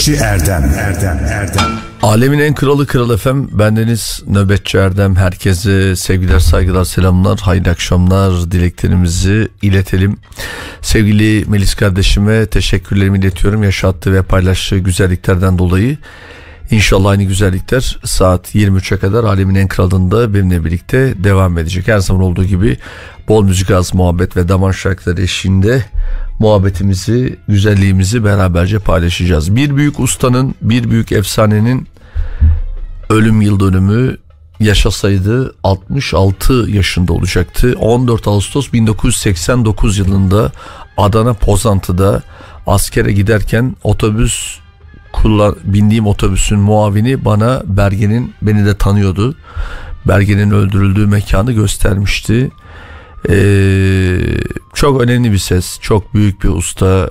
Nöbetçi Erdem. Erdem Erdem. Alemin en kralı kral efem bendeniz Nöbetçi Erdem. Herkese sevgiler saygılar selamlar hayırlı akşamlar. Dileklerimizi iletelim. Sevgili Melis kardeşime teşekkürlerimi iletiyorum. Yaşattığı ve paylaştığı güzelliklerden dolayı İnşallah aynı güzellikler saat 23'e kadar Alemin en kralında benimle birlikte devam edecek. Her zaman olduğu gibi bol müzik az muhabbet ve daman şarkıları eşliğinde muhabbetimizi, güzelliğimizi beraberce paylaşacağız. Bir büyük ustanın, bir büyük efsanenin ölüm yıl dönümü yaşasaydı 66 yaşında olacaktı. 14 Ağustos 1989 yılında Adana Pozantı'da askere giderken otobüs kullan, bindiğim otobüsün muavini bana Bergen'in beni de tanıyordu. Bergen'in öldürüldüğü mekanı göstermişti. Ee, çok önemli bir ses, çok büyük bir usta.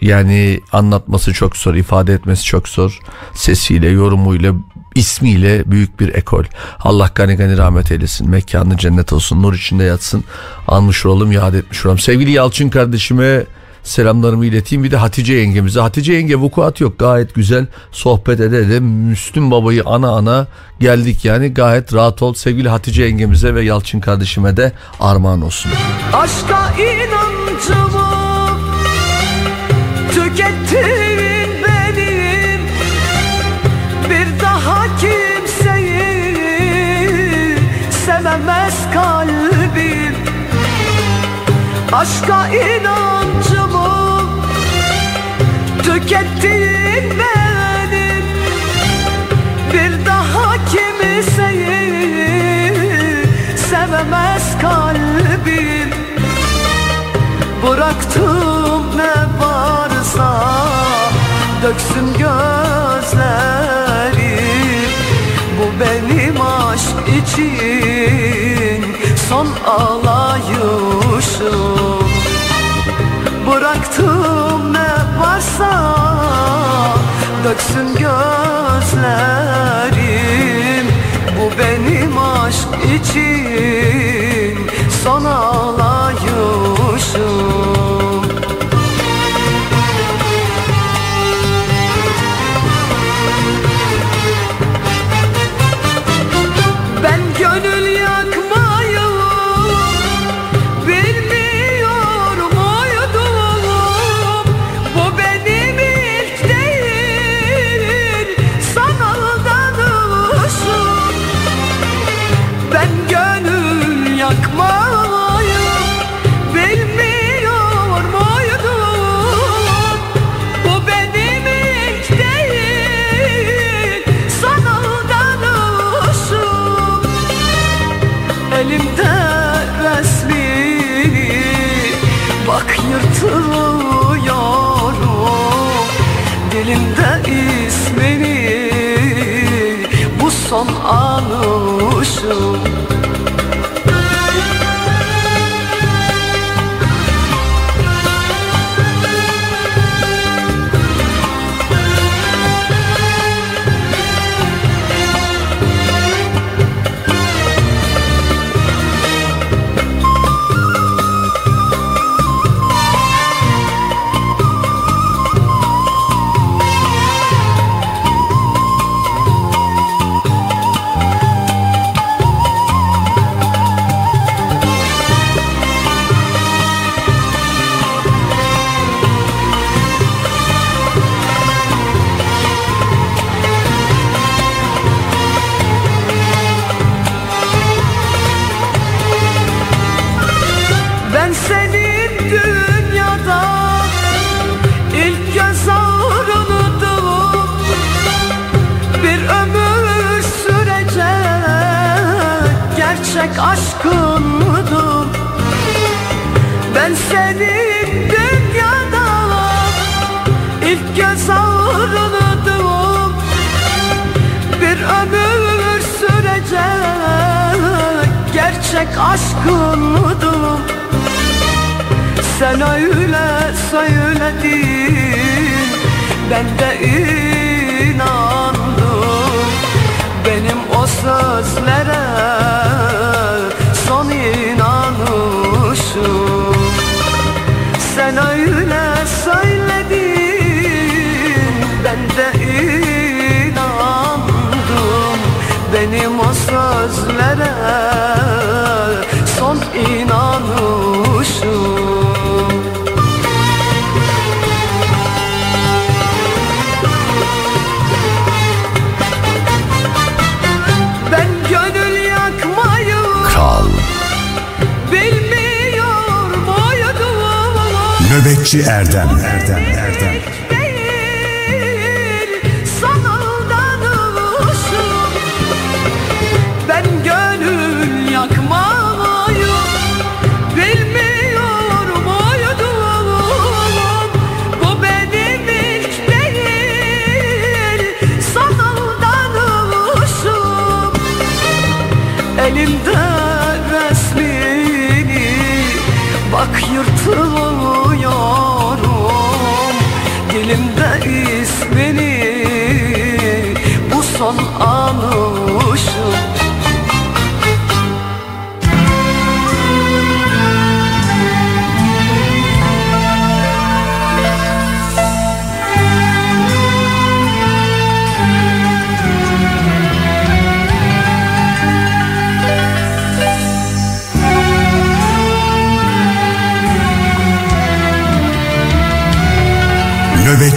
Yani anlatması çok zor, ifade etmesi çok zor. Sesiyle, yorumuyla, ismiyle büyük bir ekol. Allah gani gani rahmet eylesin. Mekanı cennet olsun, nur içinde yatsın. Anmış olalım, yad etmiş olalım. Sevgili Yalçın kardeşime selamlarımı ileteyim. Bir de Hatice yengemize. Hatice yenge vukuat yok. Gayet güzel sohbet ede ede Müslüm babayı ana ana geldik yani. Gayet rahat ol. Sevgili Hatice yengemize ve Yalçın kardeşime de armağan olsun. Aşka inancımı tükettin benim Bir daha kimseyi sevemez kalbim Aşka inancımı döksün gözlerim Bu benim aşk için son ağlayışım. Bıraktım ne varsa döksün gözlerim. Bu benim aşk için son ağlayışım Elimde resmini. Bak yırtılıyorum Dilimde ismini. Bu son anışım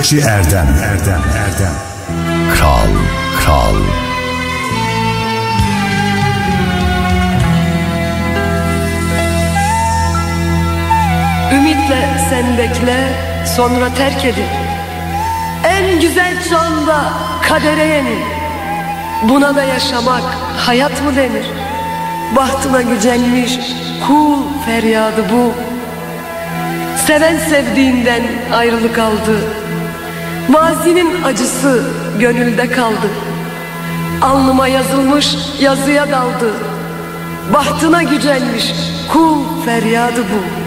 Nöbetçi Erdem. Erdem Erdem. Kral, kral. Ümitle sen bekle sonra terk edin. En güzel canda kadere yenil Buna da yaşamak hayat mı denir? Bahtına gücenmiş kul feryadı bu. Seven sevdiğinden ayrılık aldı Mazinin acısı gönülde kaldı. Alnıma yazılmış yazıya daldı. Bahtına gücenmiş kul feryadı bu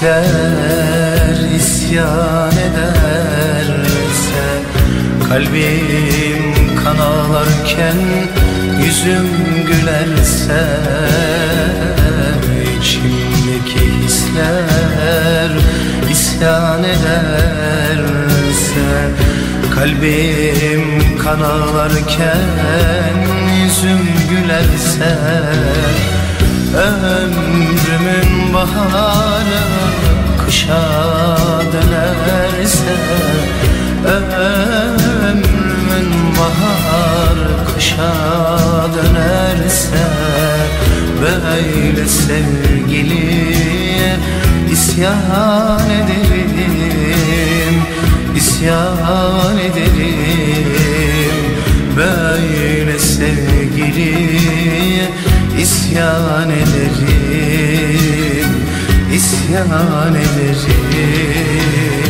Kalpler isyan ederse. Kalbim kan ağlarken yüzüm gülerse içimdeki hisler isyan ederse. Kalbim kan ağlarken yüzüm gülerse Ömrümün baharı kışa dönerse Ömrümün baharı kışa dönerse Böyle sevgiliye isyan ederim isyan ederim. Böyle sevgiliye isyan ederim isyan ederim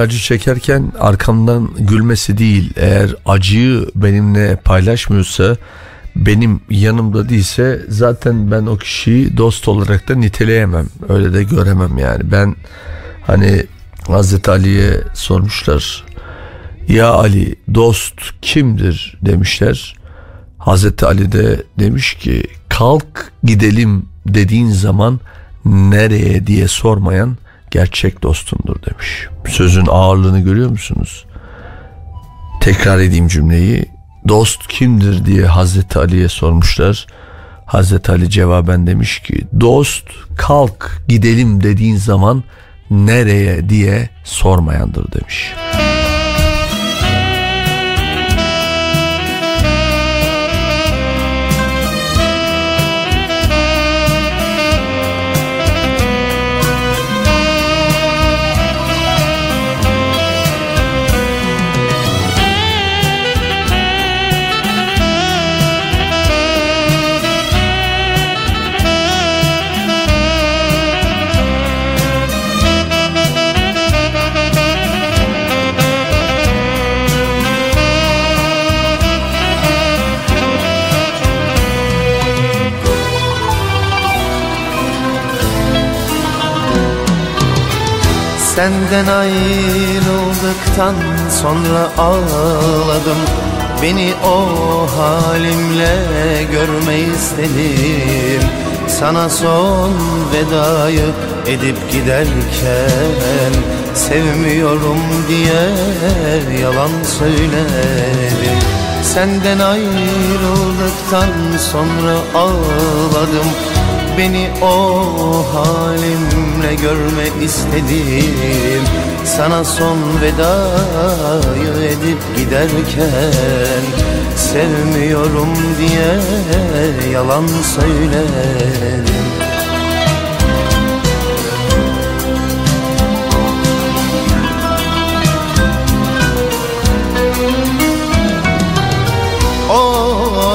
acı çekerken arkamdan gülmesi değil. Eğer acıyı benimle paylaşmıyorsa benim yanımda değilse zaten ben o kişiyi dost olarak da niteleyemem. Öyle de göremem yani. Ben hani Hazreti Ali'ye sormuşlar. Ya Ali dost kimdir demişler. Hazreti Ali de demiş ki kalk gidelim dediğin zaman nereye diye sormayan gerçek dostundur demiş. Sözün ağırlığını görüyor musunuz? Tekrar edeyim cümleyi. Dost kimdir diye Hazreti Ali'ye sormuşlar. Hazreti Ali cevaben demiş ki dost kalk gidelim dediğin zaman nereye diye sormayandır demiş. Senden ayrıldıktan sonra ağladım. Beni o halimle görme istedim. Sana son vedayı edip giderken Sevmiyorum diye yalan söyledim. Senden ayrıldıktan sonra ağladım Beni o halimle görme istedim. Sana son vedayı edip giderken Sevmiyorum diye yalan söyledim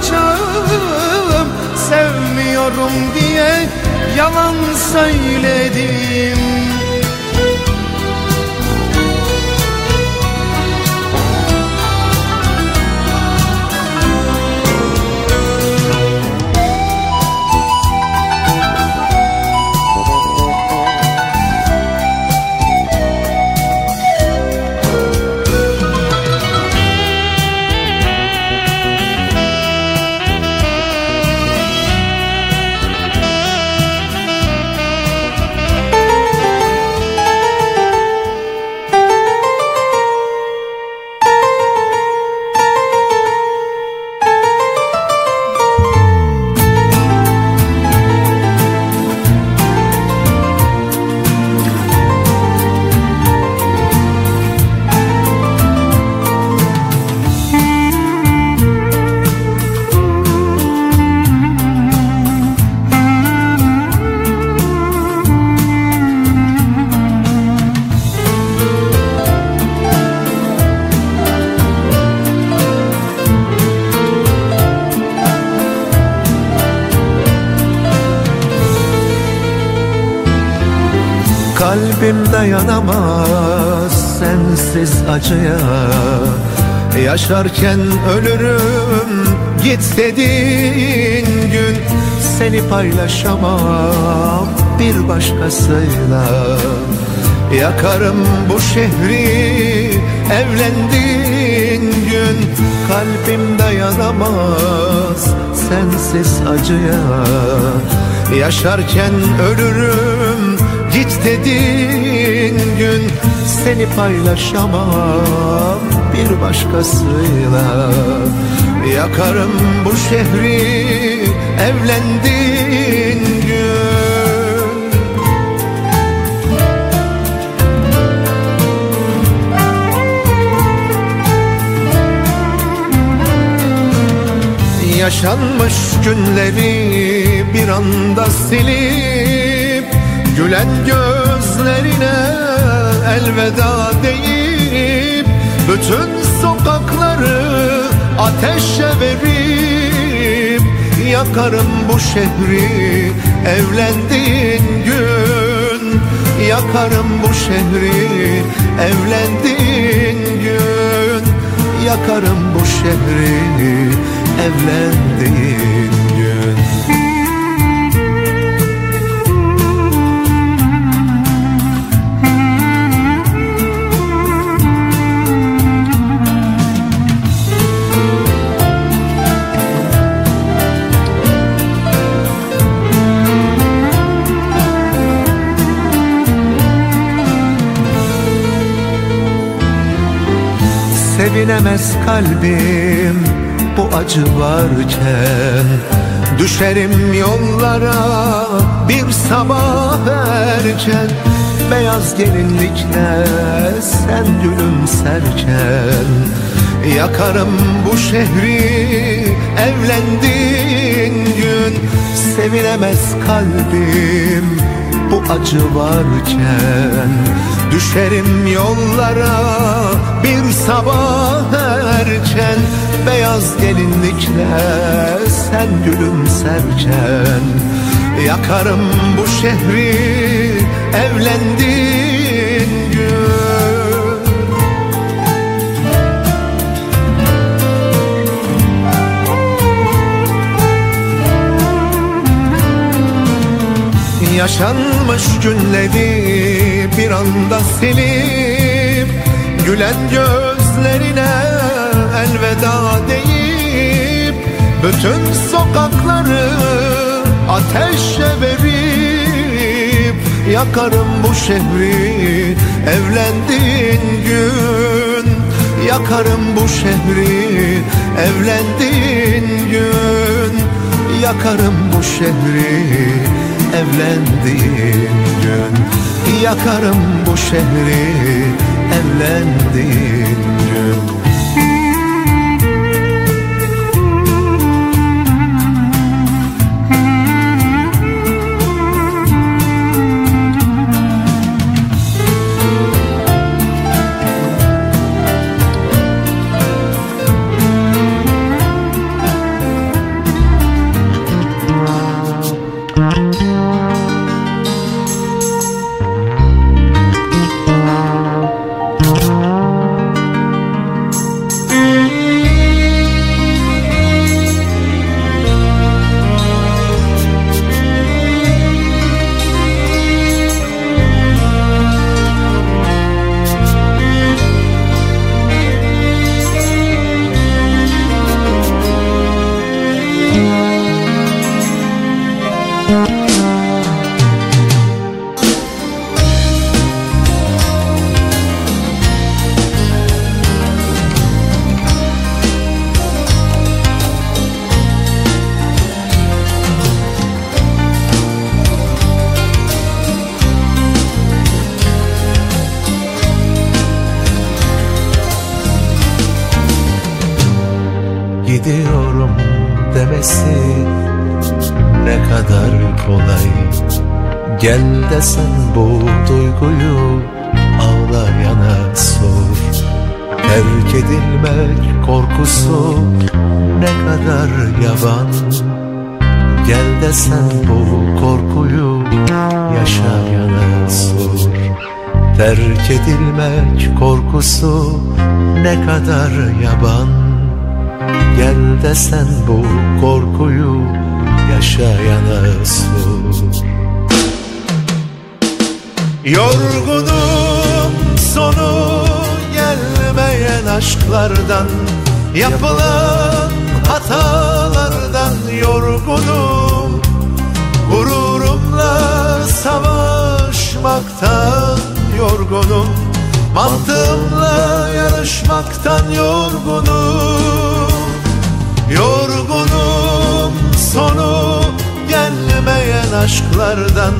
unutacağım Sevmiyorum diye yalan söyledim dayanamaz sensiz acıya. Yaşarken ölürüm git dediğin gün Seni paylaşamam bir başkasıyla. Yakarım bu şehri evlendiğin gün Kalbim dayanamaz sensiz acıya. Yaşarken ölürüm git dediğin gün Seni paylaşamam bir başkasıyla. Yakarım bu şehri evlendiğin gün. Yaşanmış günleri bir anda silip Gülen gözlerine elveda deyip Bütün sokakları ateşe verip Yakarım bu şehri evlendiğin gün. Yakarım bu şehri evlendiğin gün. Yakarım bu şehri evlendiğin gün Sevinemez kalbim bu acı varken. Düşerim yollara bir sabah erken. Beyaz gelinlikle sen gülümserken Yakarım bu şehri evlendiğin gün. Sevinemez kalbim bu acı varken Düşerim yollara bir sabah erken. Beyaz gelinlikle sen gülümserken Yakarım bu şehri evlendiğin gün. Yaşanmış günleri bir anda silip Gülen gözlerine elveda deyip Bütün sokakları ateşe verip Yakarım bu şehri evlendiğin gün Yakarım bu şehri evlendiğin gün Yakarım bu şehri evlendiğin gün Yakarım bu şehri evlendiğin gün Gel desen bu duyguyu ağlayana sor. Terk edilmek korkusu ne kadar yaban Gel desen bu korkuyu yaşayana sor. Terk edilmek korkusu ne kadar yaban Gel desen bu korkuyu yaşayana sor Yorgunum sonu gelmeyen aşklardan Yapılan hatalardan yorgunum. Gururumla savaşmaktan yorgunum. Mantığımla yarışmaktan yorgunum. Yorgunum sonu gelmeyen aşklardan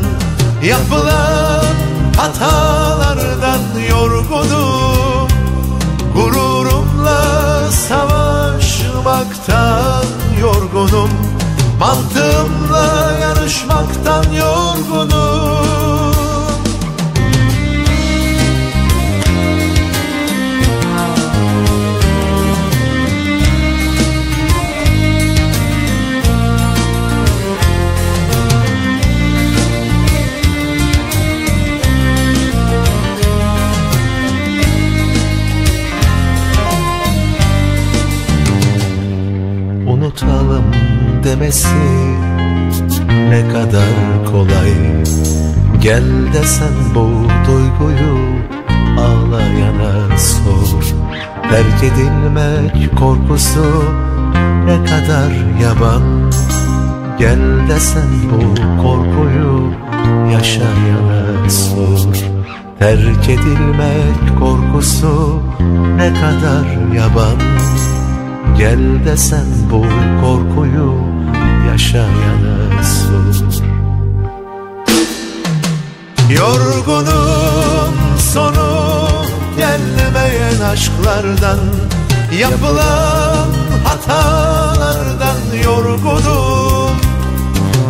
Yapılan hatalardan yorgunum. Gururumla savaşmaktan yorgunum. Mantığımla yarışmaktan yorgunum unutalım demesi ne kadar kolay. Gel desen bu duyguyu ağlayana sor. Terk edilmek korkusu ne kadar yaban. Gel desen bu korkuyu yaşayana sor. Terk edilmek korkusu ne kadar yaban Gel desen bu korkuyu yaşayana sor Yorgunum sonu gelmeyen aşklardan Yapılan hatalardan yorgunum.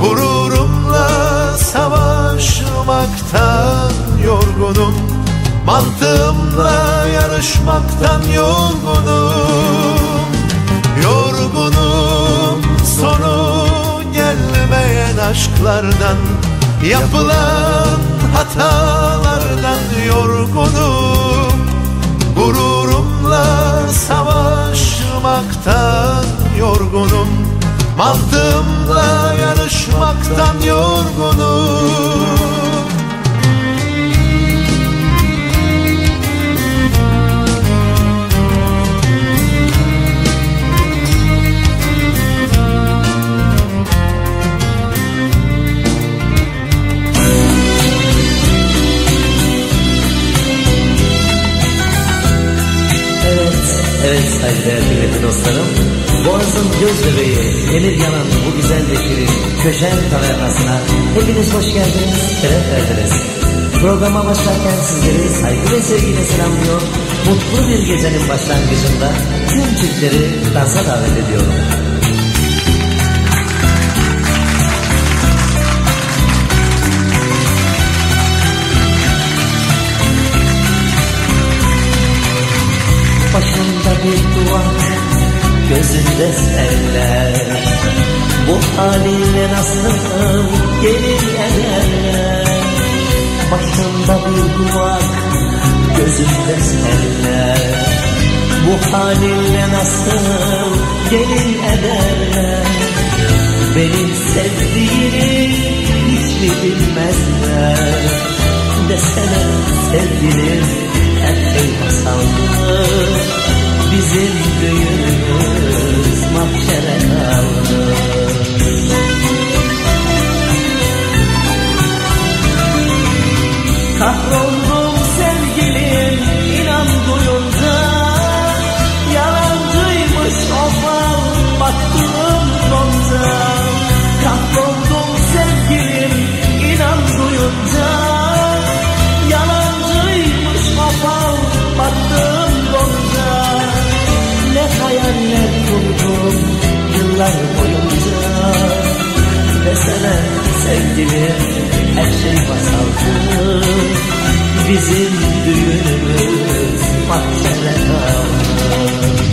Gururumla savaşmaktan yorgunum. Mantığımla yarışmaktan yorgunum aşklardan Yapılan hatalardan yorgunum. Gururumla savaşmaktan yorgunum. Mantığımla yarışmaktan yorgunum Evet saygıdeğer kıymetli dostlarım. Boğaz'ın göz bebeği, emir yanan bu güzel beklerin köşen tavernasına hepiniz hoş geldiniz, şeref verdiniz. Programa başlarken sizleri saygı ve sevgiyle selamlıyor. Mutlu bir gecenin başlangıcında tüm çiftleri dansa davet ediyorum. Seller Bu halinle nasıl gelin ederler Başında bir duvar, gözünde seller. Bu halinle nasıl gelin ederler Benim sevdiğimi hiç mi bilmezler. Desene sevgilim her şey masaldı Bizim düğünümüz mahşere kaldı. Kahroldum yıllar boyunca Desene sevgilim her şey masaldı. Bizim düğünümüz mahşere kaldı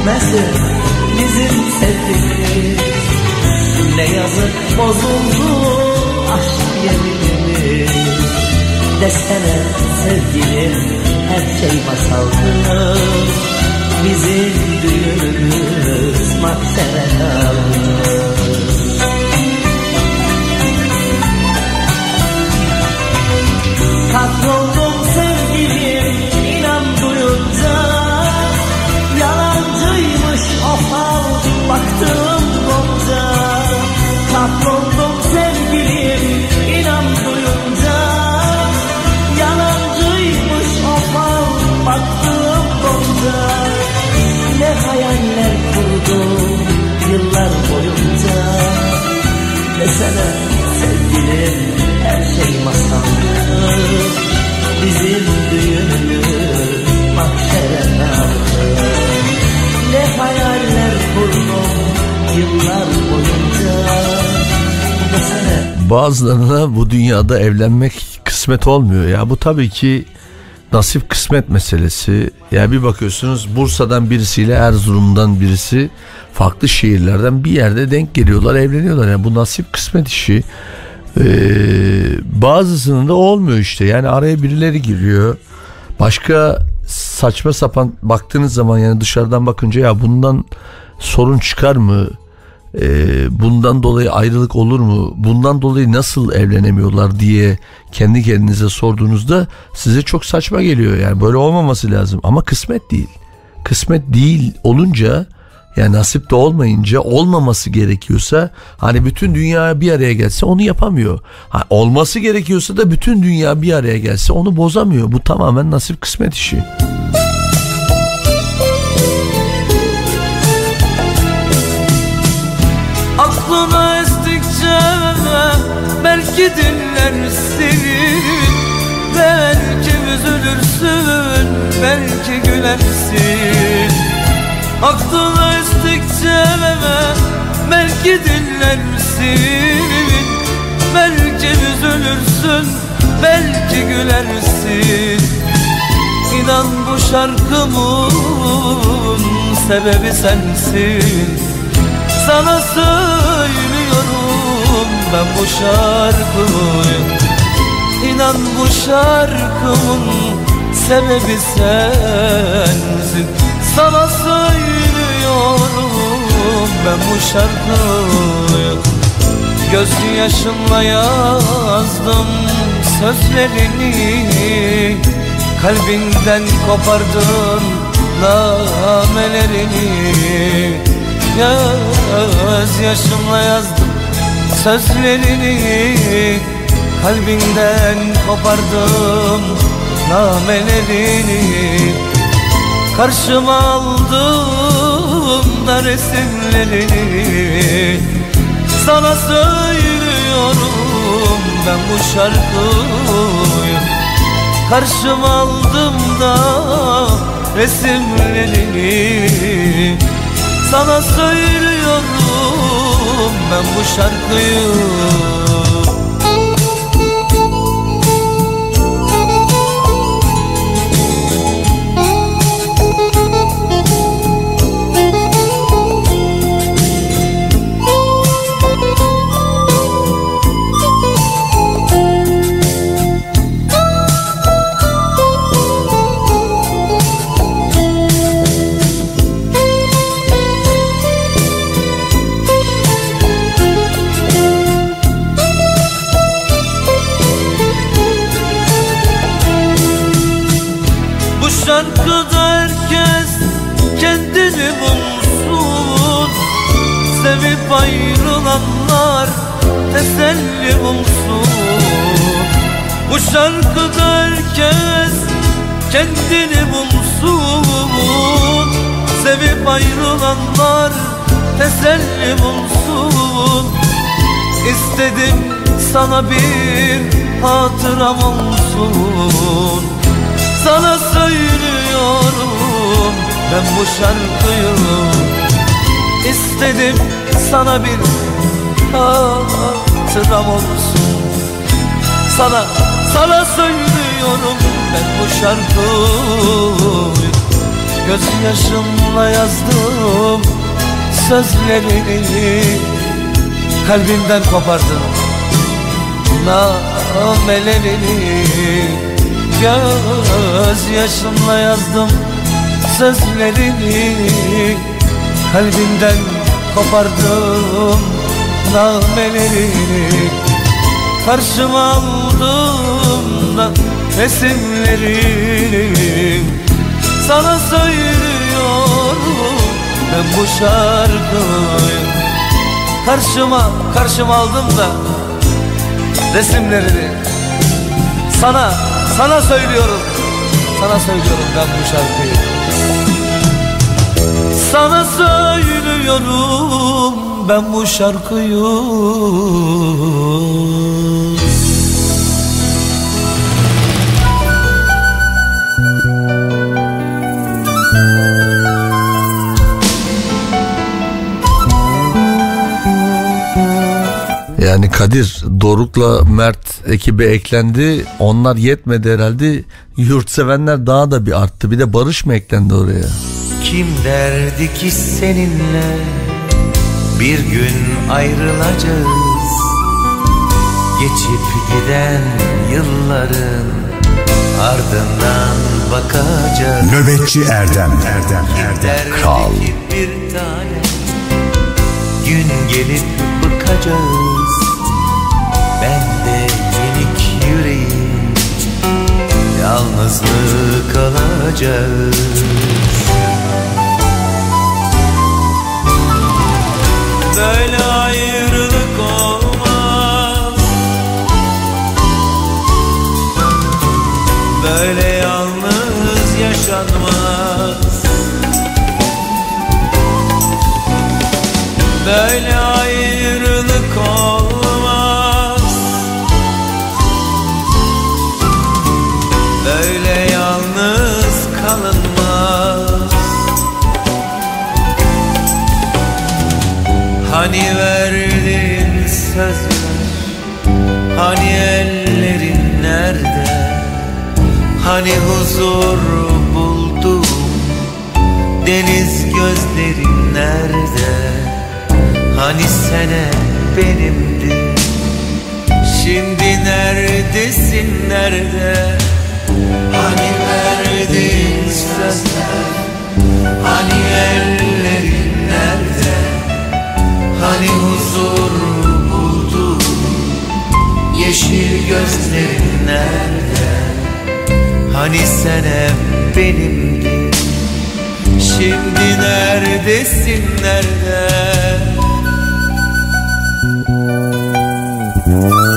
bitmezdi bizim sevgimiz. Ne yazık bozuldu aşk yeminimiz Desene sevgilim her şey masaldı Bizim düğünümüz mahşere kaldı yıllar boyunca Desene sevgilim her şey masaldı Bizim düğünümüz mahşere Ne hayaller kurdum yıllar boyunca Desene Bazılarına bu dünyada evlenmek kısmet olmuyor ya. Bu tabii ki nasip kısmet meselesi. Ya bir bakıyorsunuz Bursa'dan birisiyle Erzurum'dan birisi farklı şehirlerden bir yerde denk geliyorlar, evleniyorlar. Yani bu nasip kısmet işi. Ee, bazısının da olmuyor işte. Yani araya birileri giriyor. Başka saçma sapan baktığınız zaman yani dışarıdan bakınca ya bundan sorun çıkar mı? Ee, bundan dolayı ayrılık olur mu? Bundan dolayı nasıl evlenemiyorlar diye kendi kendinize sorduğunuzda size çok saçma geliyor. Yani böyle olmaması lazım ama kısmet değil. Kısmet değil olunca yani nasip de olmayınca olmaması gerekiyorsa hani bütün dünya bir araya gelse onu yapamıyor. Ha, olması gerekiyorsa da bütün dünya bir araya gelse onu bozamıyor. Bu tamamen nasip kısmet işi. Aklına estikçe belki dinlersin Belki üzülürsün, belki gülersin Aklına estikçe belki dinlersin. Belki üzülürsün, belki gülersin. İnan bu şarkımın sebebi sensin. Sana söylüyorum ben bu şarkıyı İnan bu şarkımın sebebi sensin Sana söylüyorum ben bu şarkıyı. Göz yaşımla yazdım sözlerini. Kalbinden kopardın namelerini. Göz yaşımla yazdım sözlerini. Kalbinden kopardım namelerini Karşıma aldım da resimlerini. Sana söylüyorum ben bu şarkıyı. Karşıma aldım da resimlerini. Sana söylüyorum ben bu şarkıyı Bu şarkıda herkes kendini bulsun. Sevip ayrılanlar teselli bulsun. İstedim sana bir hatıram olsun. Sana söylüyorum ben bu şarkıyı İstedim. Sana bir hatıram olsun. Sana, sana söylüyorum ben bu şarkıyı. Göz yaşımla yazdım sözlerini. Kalbimden kopardım namelerini Göz yaşımla yazdım sözlerini. Kalbimden kopardım namelerini Karşıma aldım da resimlerini Sana söylüyorum. Ben bu şarkıyı Karşıma, karşıma aldım da resimlerini Sana, sana söylüyorum. Sana söylüyorum ben bu şarkıyı. Sana söylüyorum ben bu şarkıyı Yani Kadir Doruk'la Mert ekibe eklendi. Onlar yetmedi herhalde. Yurtsevenler daha da bir arttı. Bir de Barış mı eklendi oraya? Kim derdi ki seninle bir gün ayrılacağız Geçip giden yılların ardından bakacağız Nöbetçi Erdem Erdem Erdem Derdi Kral. ki bir tane gün gelip bıkacağız Ben de yenik yüreğim. Yalnızlık alacağız Böyle ayrılık olmaz. Böyle yalnız yaşanmaz. Böyle Hani verdin sözler? Hani ellerin nerede? Hani huzur buldum? Deniz gözlerin nerede? Hani sene benimdi? Şimdi neredesin nerede? Hani verdiğin sözler? Hani ellerin Hani huzur buldu Yeşil gözlerin nerede? Hani sen hep benimdin Şimdi neredesin nerede? Kim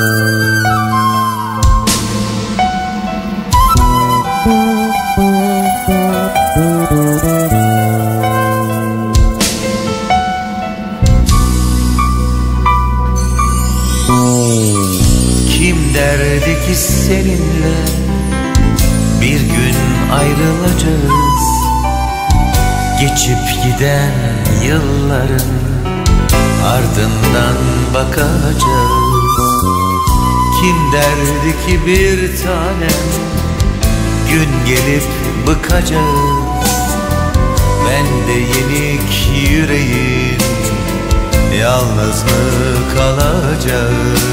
ardından bakacağız. Kim derdi ki bir tanem? Gün gelip bıkacağız. Ben de yenik yüreğin yalnız mı kalacağız?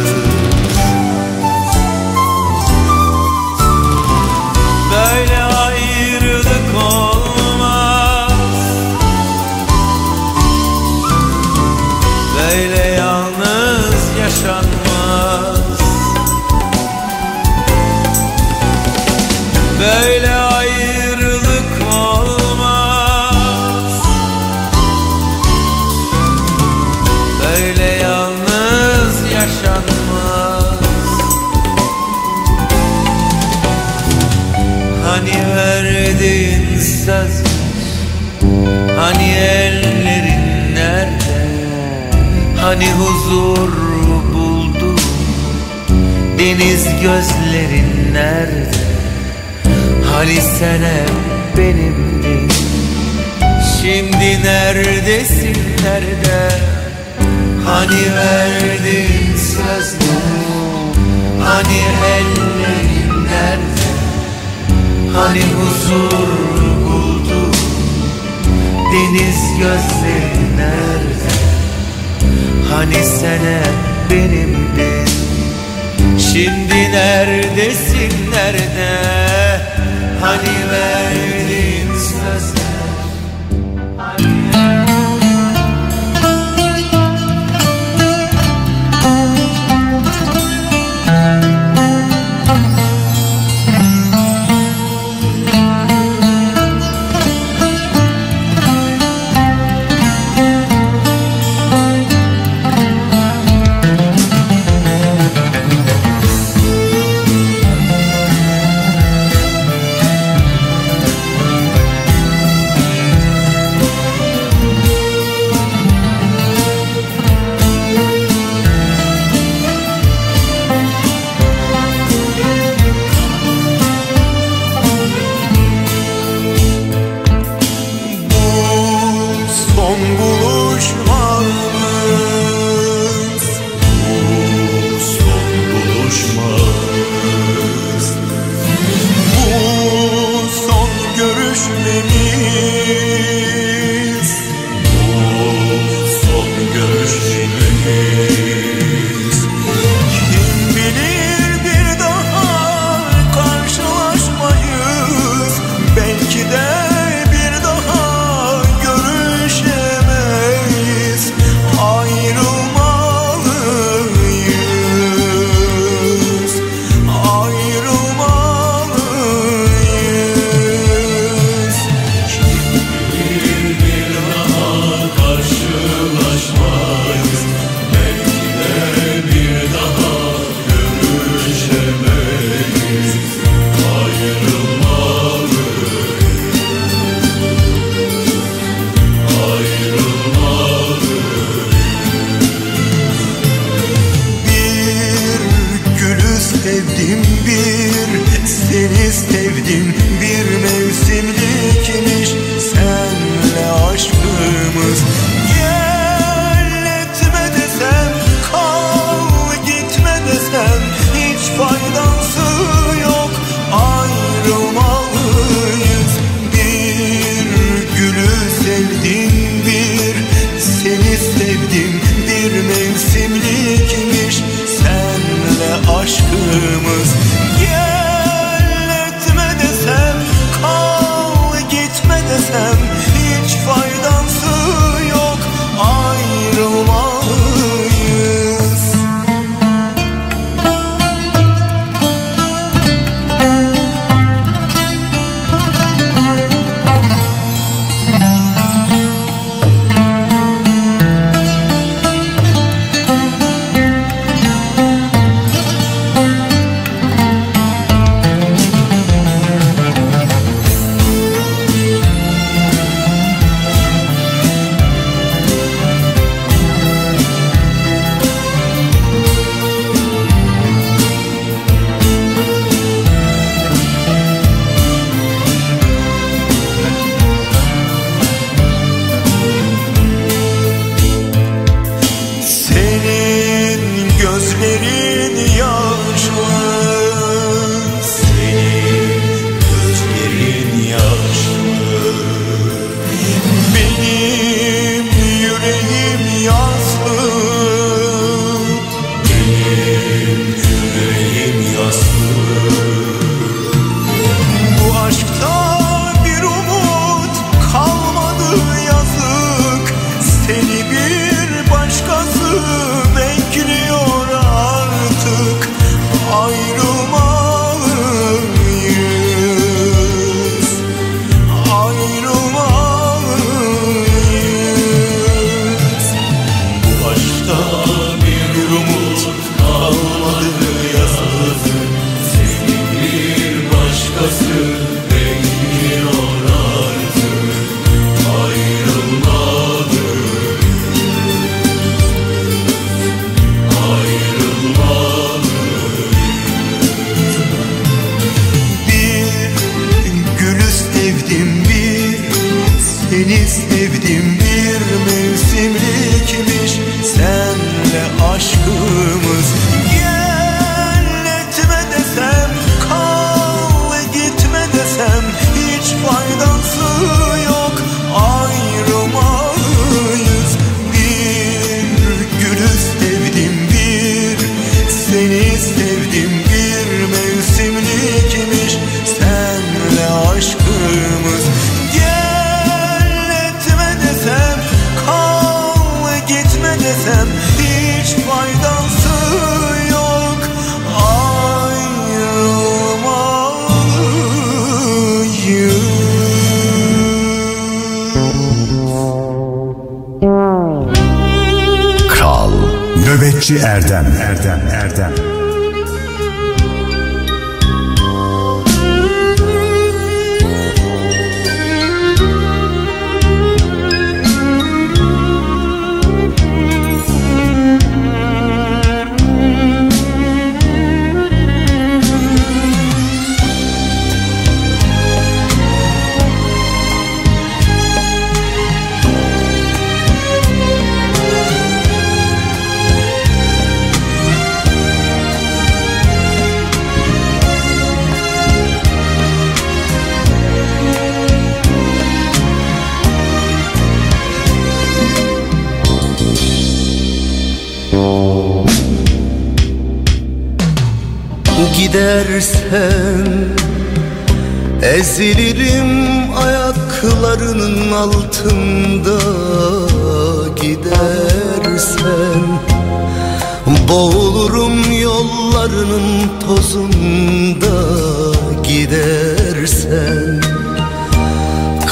Böyle ayrılık olmaz Böyle Hani huzur buldu? Deniz gözlerin nerede? Hani sen benimdin Şimdi neredesin nerede? Hani verdiğin sözler Hani ellerin nerede? Hani huzur buldu? Deniz gözlerin Hani sen hep benimdin Şimdi neredesin nerede? Hani verdiğin sözler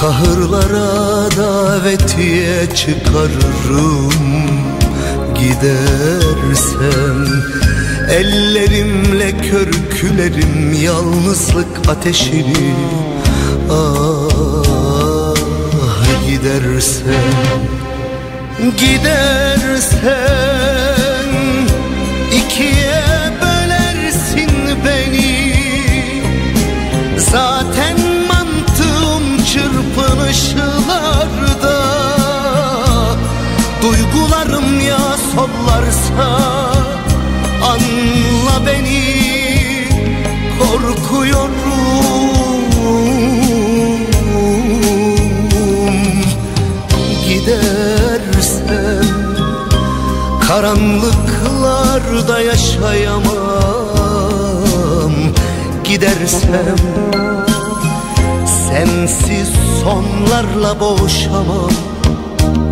Kahırlara davetiye çıkarırım. Gidersem Ellerimle körüklerim yalnızlık ateşini Ah gidersen Gidersen çırpınışlarda Duygularım ya sollarsa Anla beni korkuyorum. Gidersen karanlıklarda yaşayamam. Gidersem sensiz sonlarla boğuşamam.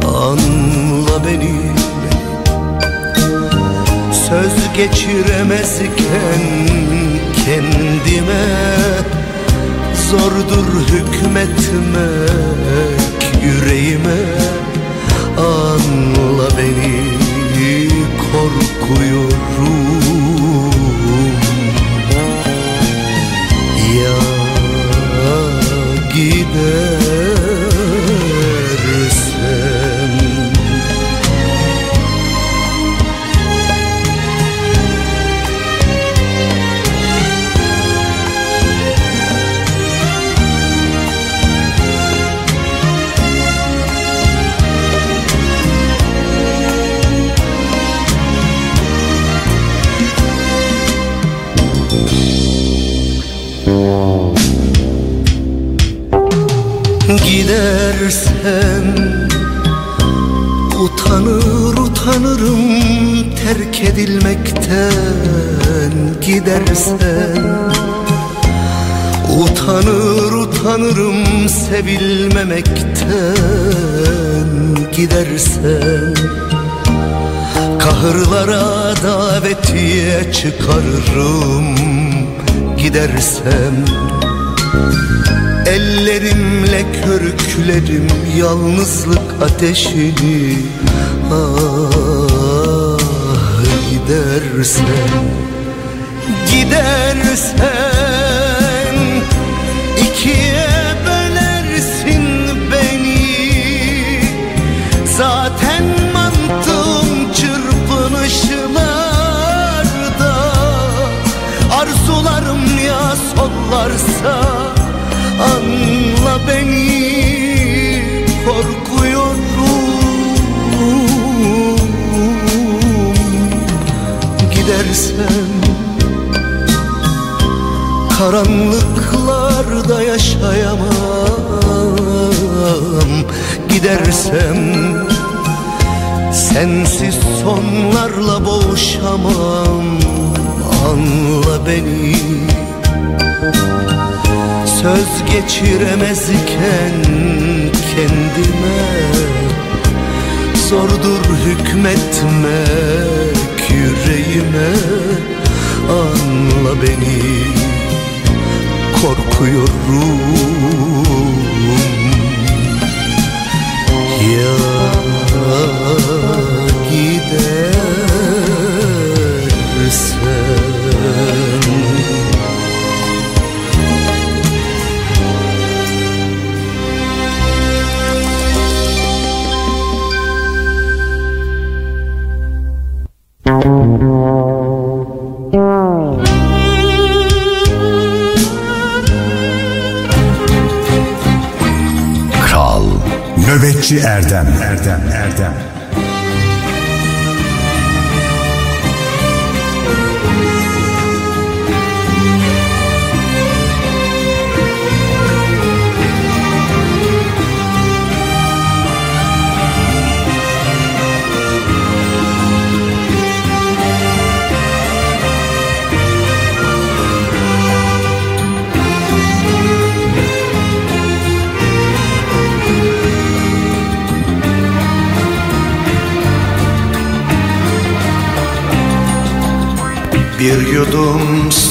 Anla beni. Söz geçiremezken kendime Zordur hükmetmek yüreğime. Anla beni korkuyorum gidersen Gidersen Utanır utanırım terk edilmekten Gidersen. Utanır utanırım sevilmemekten Gidersen. Kahırlara davetiye çıkarırım Gidersem Ellerimle körüklerim yalnızlık ateşini. Ah gidersen Gidersen ikiye bölersin beni. Zaten mantığım çırpınışlarda Arzularım ya sollarsa Anla beni korkuyorum. Gidersen Karanlıklarda yaşayamam. Gidersem Sensiz sonlarla boğuşamam. Anla beni Söz geçiremez iken kendime. Zordur hükmetmek yüreğime. Anla beni korkuyorum Erdem. Erdem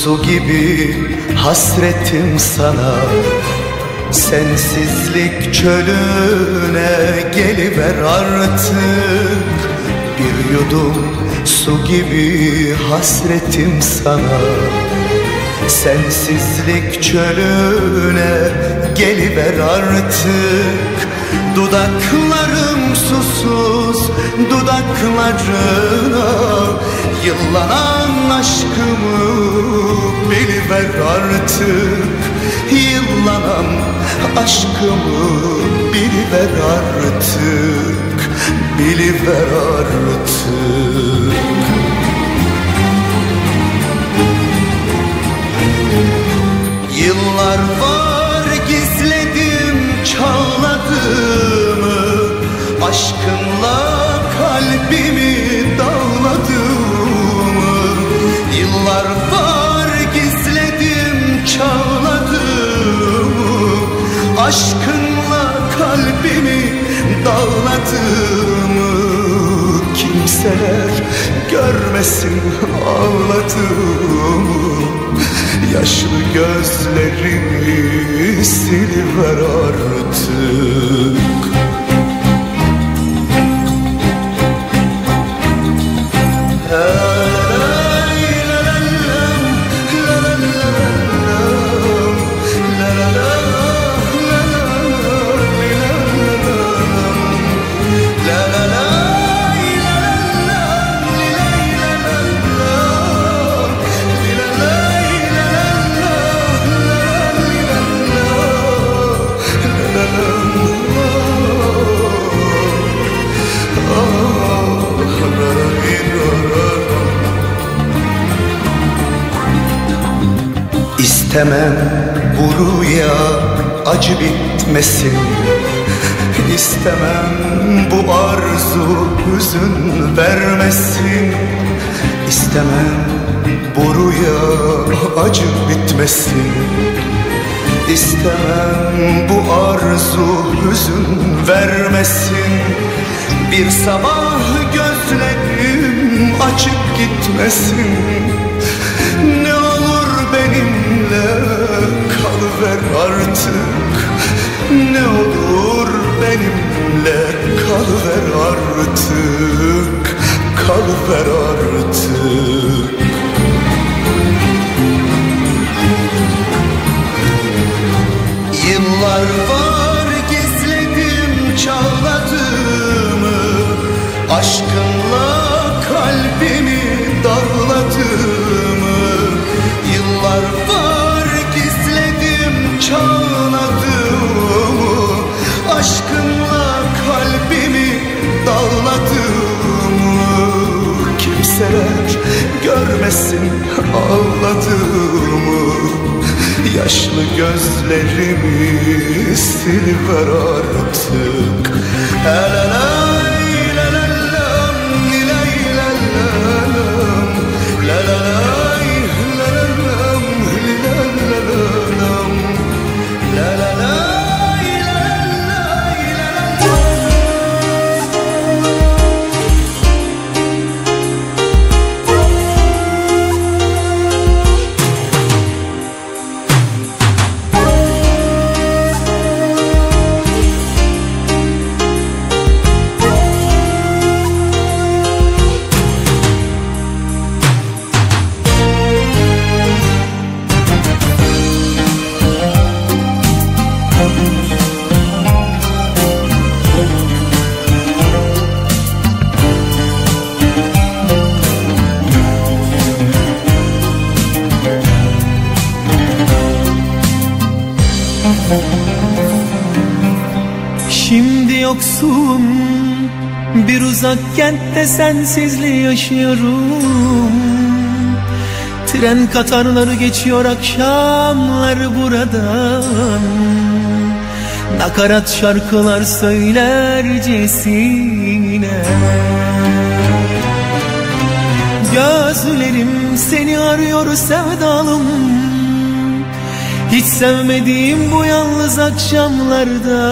su gibi hasretim sana. Sensizlik çölüne geliver artık. Bir yudum su gibi hasretim sana. Sensizlik çölüne geliver artık. Dudaklarım susuz dudaklarına Yıllanan aşkımı biliver artık. Yıllanan aşkımı biliver artık Biliver artık. Yıllar var gizledim çağladığımı Aşkınla kalbimi dağladığımı Yıllar var gizledim çağladığımı Aşkınla kalbimi dağladığımı Kimseler görmesin ağladığımı Yaşlı gözlerimi siliver artık İstemem bu rüya acı bitmesin. İstemem bu arzu hüzün vermesin. İstemem bu rüya acı bitmesin. İstemem bu arzu hüzün vermesin. Bir sabah gözlerim açık gitmesin. Ne olur benimle Ne olur benimle kalıver artık Kalıver artık. Yıllar var gizledim çağladığımı Aşkınla kimseler görmesin ağladığımı. Yaşlı gözlerimi sil ver artık El ele kentte sensizliği yaşıyorum. Tren katarları geçiyor akşamlar buradan. Nakarat şarkılar söylercesine Gözlerim seni arıyor sevdalım. Hiç sevmediğim bu yalnız akşamlarda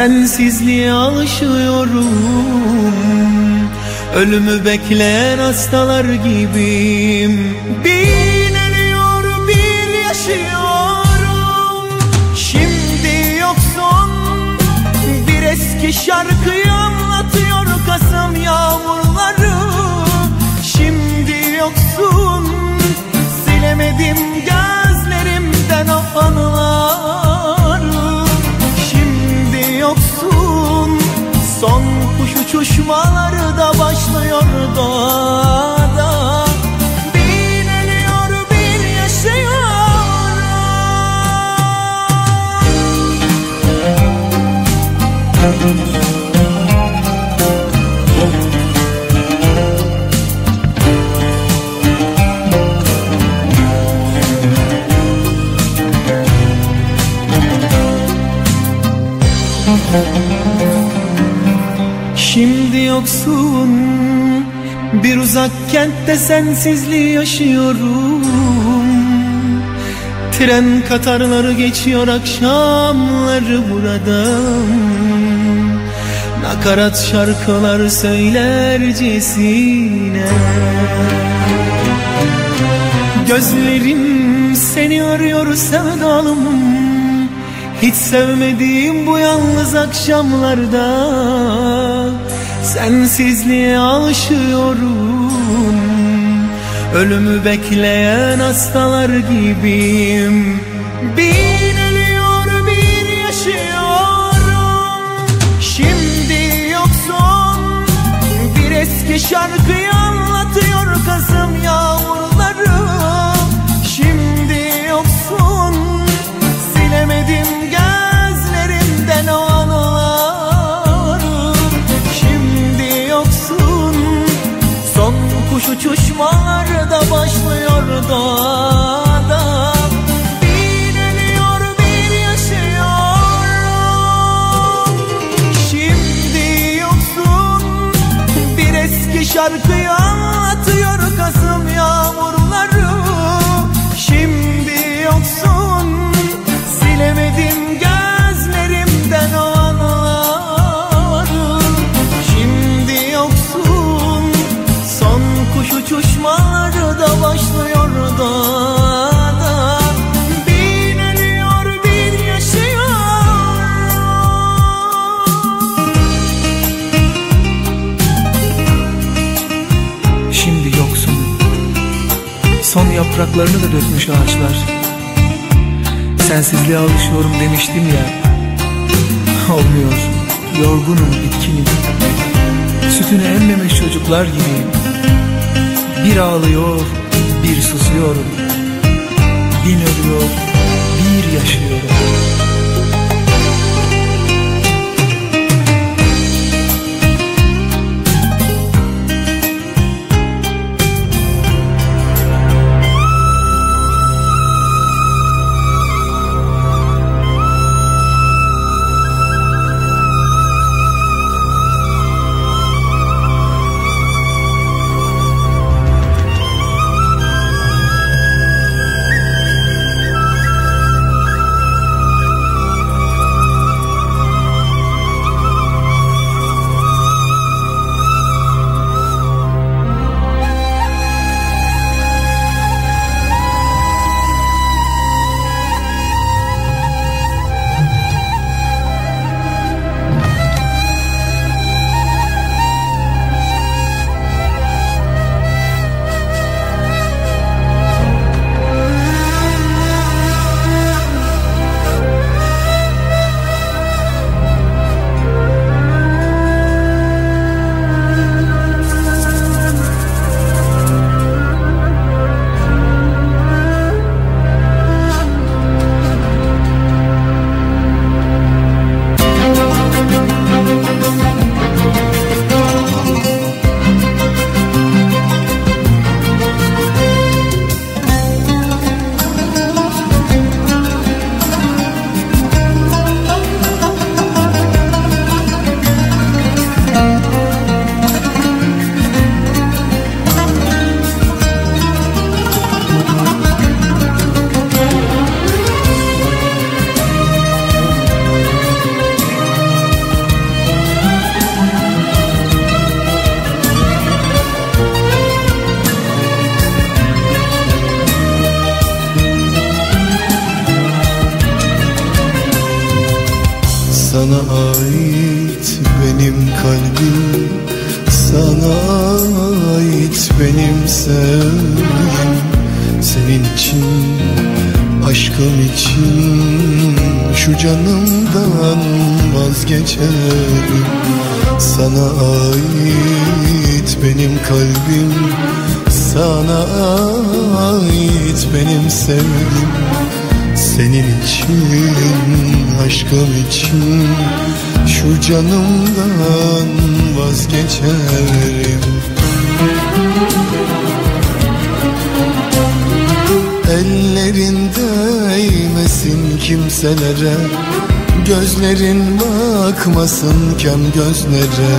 Sensizliğe alışıyorum Ölümü bekleyen hastalar gibiyim. Bir ölüyor bir yaşıyorum. Şimdi yoksun. Bir eski şarkıyı anlatıyor Kasım yağmurları. Şimdi yoksun. Silemedim gözlerimden o anıları uçuşmaları da başlıyor doğada. Bir ölüyor bir yaşıyor Şimdi yoksun Bir uzak kentte sensizliği yaşıyorum. Tren katarları geçiyor akşamları buradan Nakarat şarkılar söylercesine Gözlerim seni arıyor sevdalım hiç sevmediğim bu yalnız akşamlarda Sensizliğe alışıyorum. Ölümü bekleyen hastalar gibiyim. Bir yapraklarını da dökmüş ağaçlar. Sensizliğe alışıyorum demiştim ya. Olmuyor. Yorgunum bitkinim. Sütünü emmemiş çocuklar gibiyim. Bir ağlıyor Bir susuyorum Bin ölüyor Bir yaşıyorum Sana ait benim kalbim Sana ait benim sevgim. Senin için aşkım için Şu canımdan vazgeçerim. Sana ait benim kalbim Sana ait benim sevgim senin için, aşkım için Şu canımdan vazgeçerim. Ellerin değmesin kimselere Gözlerin bakmasın kem gözlere.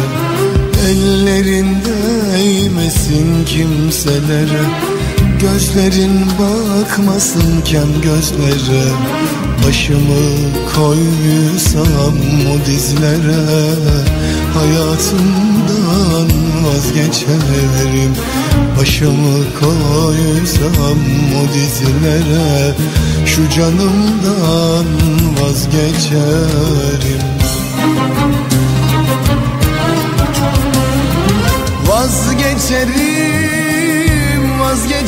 Ellerin değmesin kimselere Gözlerin bakmasın kem gözlere. Başımı koysam o dizlere. Hayatımdan vazgeçerim Başımı koysam o dizlere. Şu canımdan vazgeçerim. Vazgeçerim,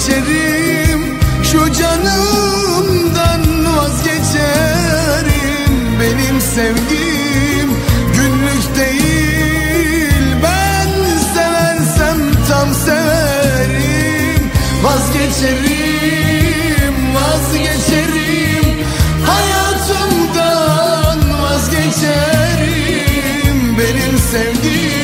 vazgeçerim Şu canımdan vazgeçerim. Benim sevgim günlük değil Ben seversem tam severim. Vazgeçerim, vazgeçerim Hayatımdan vazgeçerim. Benim sevgim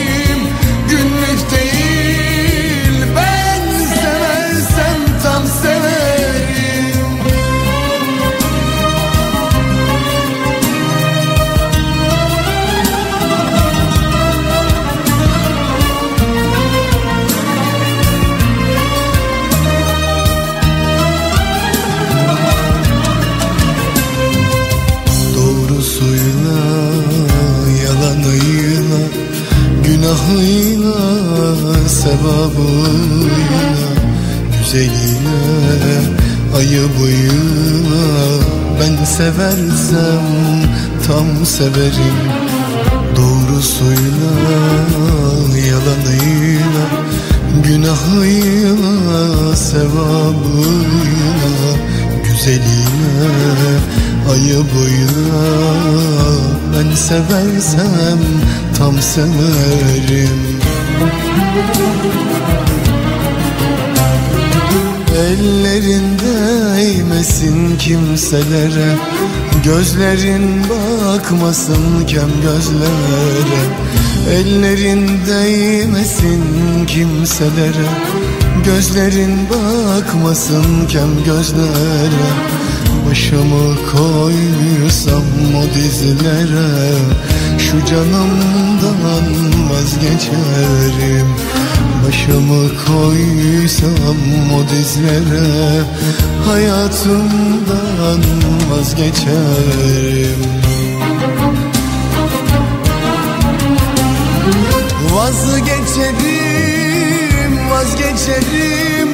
sevabıyla Güzeliyle ayıbıyla Ben seversem tam severim Doğrusuyla yalanıyla Günahıyla sevabıyla Güzeliyle ayıbıyla Ben seversem tam severim Ellerin değmesin kimselere Gözlerin bakmasın kem gözlere. Ellerin değmesin kimselere Gözlerin bakmasın kem gözlere. Başımı koysam o dizlere Şu canımdan vazgeçerim Başımı koysam o dizlere Hayatımdan vazgeçerim. Vazgeçerim, vazgeçerim.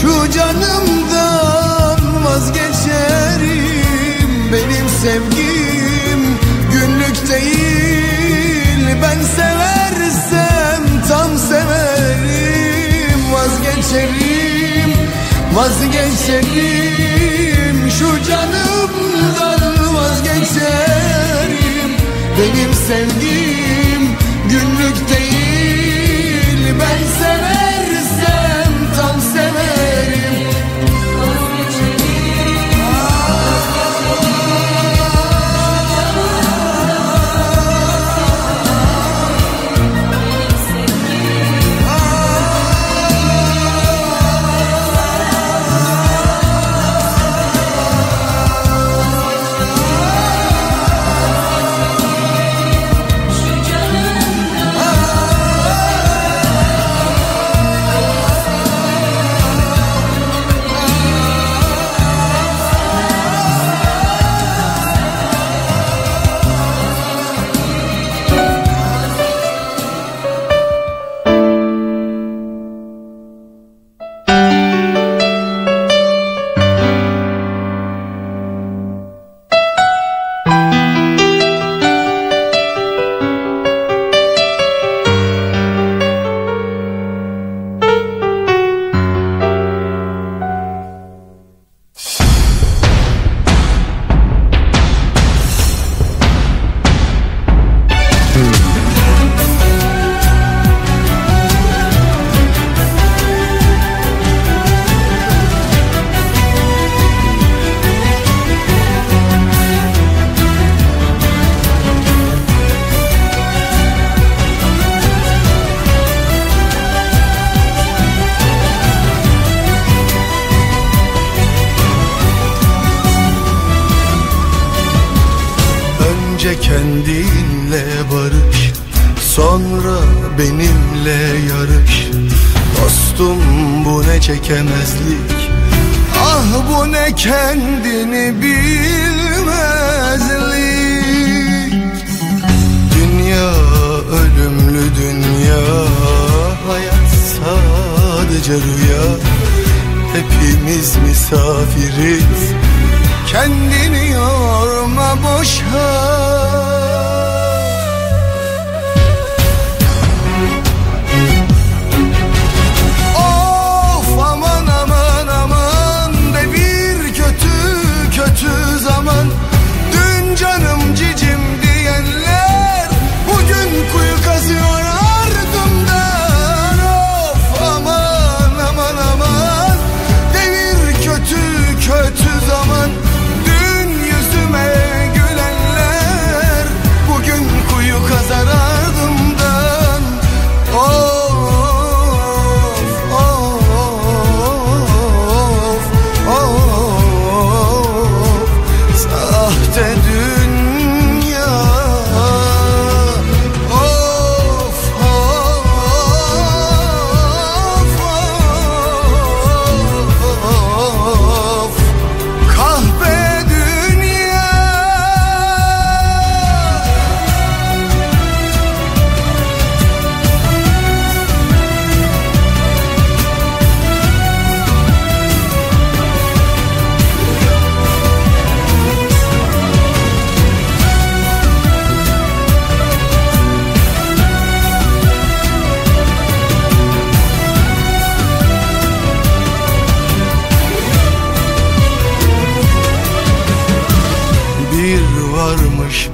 Şu canımdan vazgeçerim. Benim sevgim Vazgeçerim, vazgeçerim Şu canımdan vazgeçerim Benim sevgim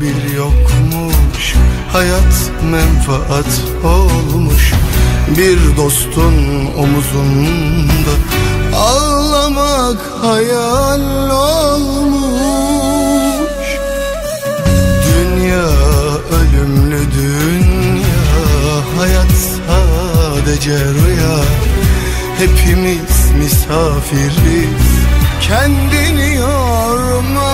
bir yokmuş. Hayat menfaat olmuş. Bir dostun omuzunda Ağlamak hayal olmuş. Dünya ölümlü dünya. Hayat sadece rüya. Hepimiz misafiriz. Kendini yorma.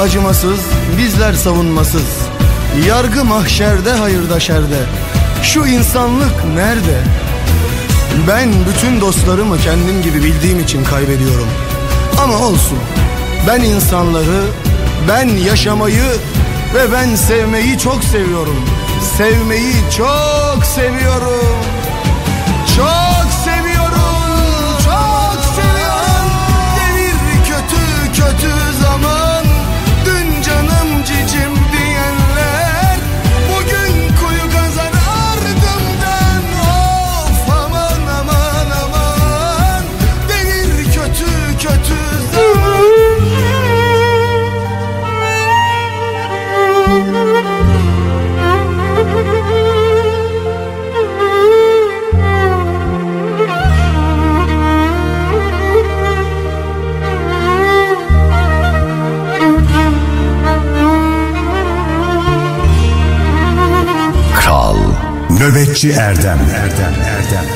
acımasız, bizler savunmasız. Yargı mahşerde hayırda şerde. Şu insanlık nerede? Ben bütün dostlarımı kendim gibi bildiğim için kaybediyorum. Ama olsun. Ben insanları, ben yaşamayı ve ben sevmeyi çok seviyorum. Sevmeyi çok seviyorum. Nöbetçi Erdem. Erdem Erdem.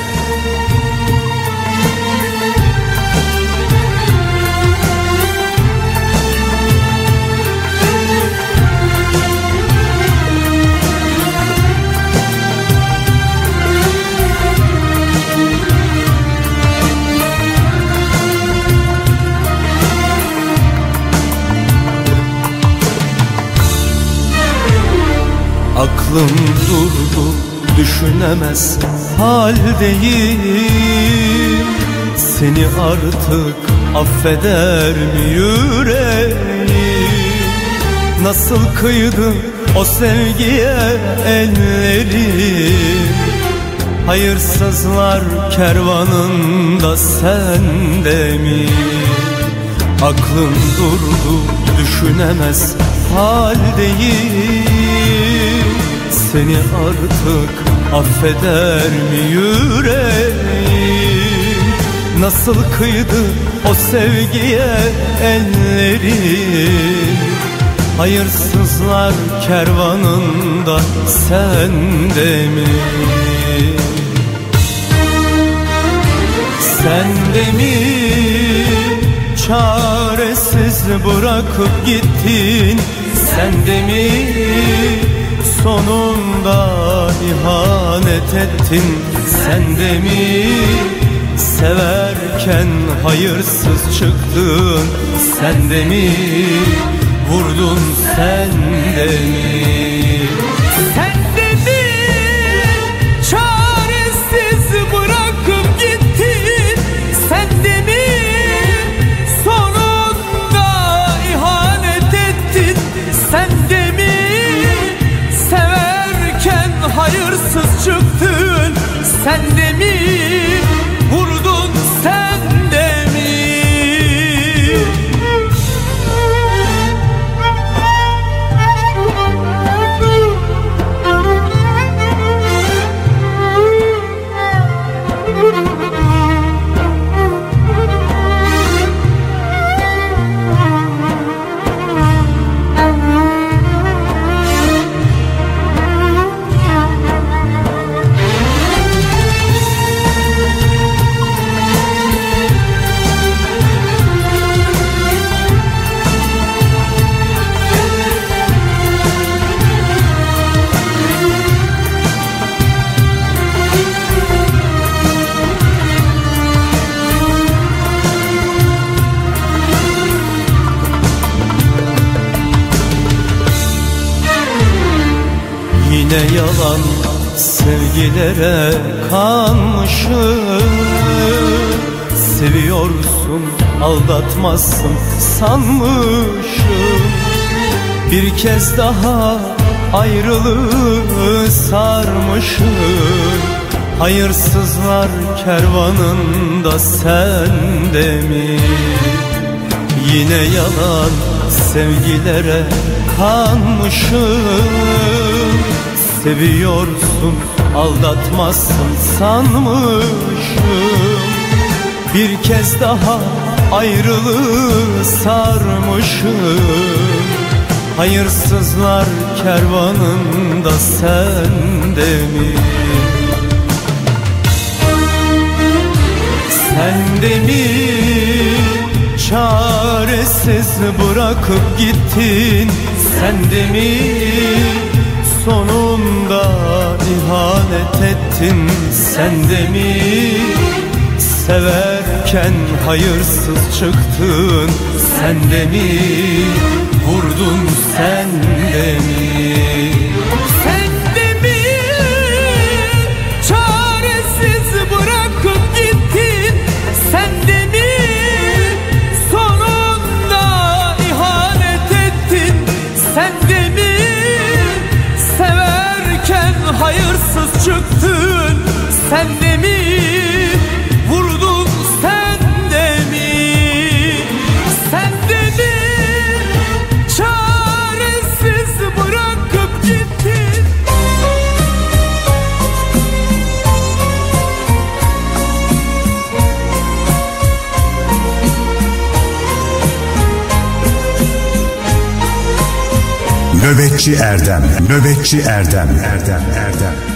Aklım durdu düşünemez haldeyim. Seni artık affeder mi yüreğim? Nasıl kıydı o sevgiye ellerim Hayırsızlar kervanında sende mi? Aklım durdu düşünemez haldeyim Seni artık affeder mi yüreğim? Nasıl kıydı o sevgiye ellerim? Hayırsızlar kervanında sende mi? Sende mi? Çaresiz bırakıp gittin. Sende mi sonunda ihanet ettin Sende mi? Severken hayırsız çıktın Sende mi? Vurdun sende mi Yine yalan sevgilere kanmışım Seviyorsun aldatmazsın sanmışım. Bir kez daha ayrılığı sarmışım. Hayırsızlar kervanında sende mi? Yine yalan sevgilere kanmışım Seviyorsun aldatmazsın sanmışım. Bir kez daha ayrılığı sarmışım. Hayırsızlar kervanında sende mi? Sende mi? Çaresiz bırakıp gittin. Sende mi? Sonunda ihanet ettin Sende mi? Severken hayırsız çıktın Sende mi? Vurdun sende mi? Sende çıktın Sende mi? Vurdun sende mi? Sende mi? Çaresiz bırakıp gittin. Nöbetçi Erdem, Nöbetçi Erdem, Erdem, Erdem.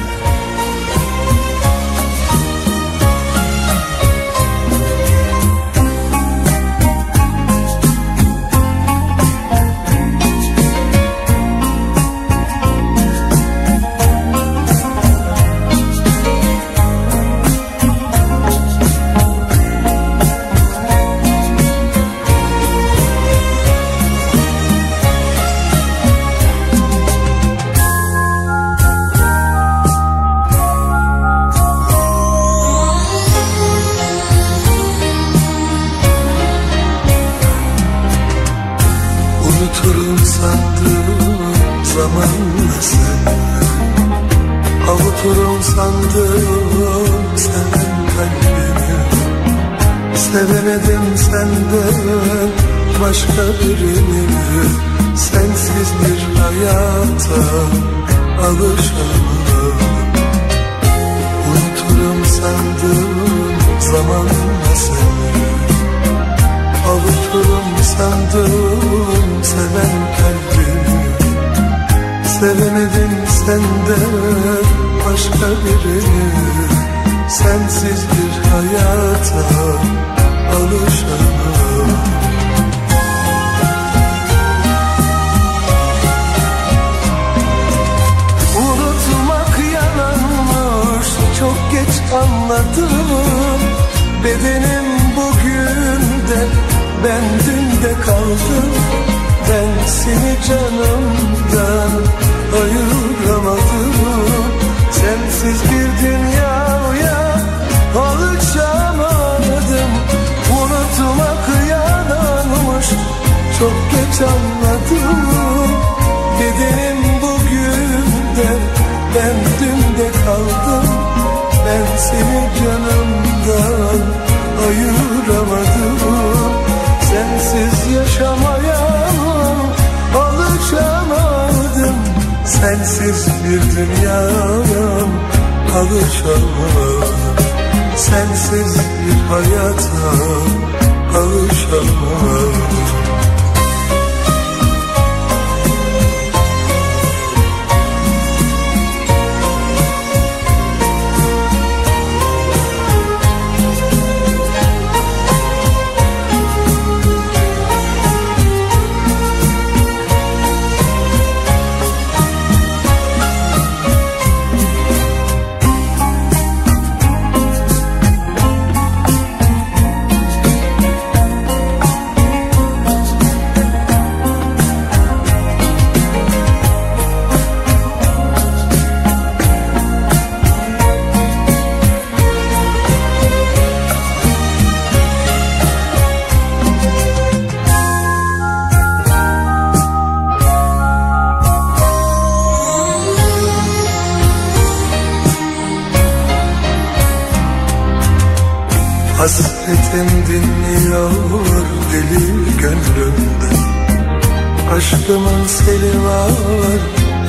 Aşkımın seli var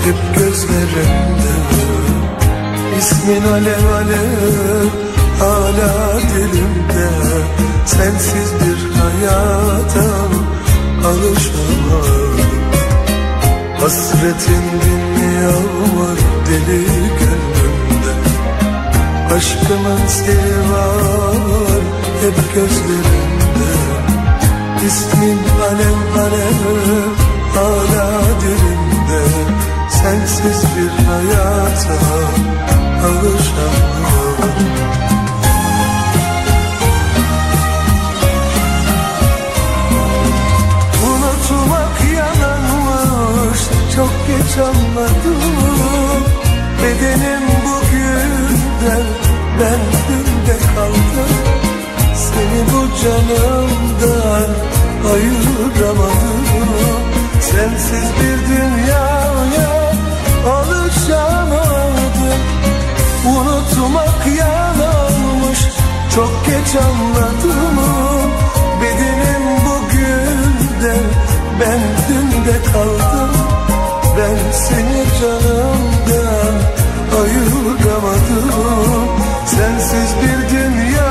hep gözlerimde İsmin alev alev hala dilimde Sensiz bir hayata alışamam. Hasretin dinliyor deli gönlümde. Aşkımın seni var hep gözlerimde İsmin alev alev hala dilimde Sensiz bir hayata alışamam Unutmak yalanmış çok geç anladım. Bedenim bugünden ben dün de kaldım. Seni bu canımdan ayıramadım Sensiz bir dünyaya alışamadım. Unutmak yalanmış çok geç anladım. Bedenim bugün de ben dün de kaldım. Ben seni canımdan ayıramadım. Sensiz bir alışamadım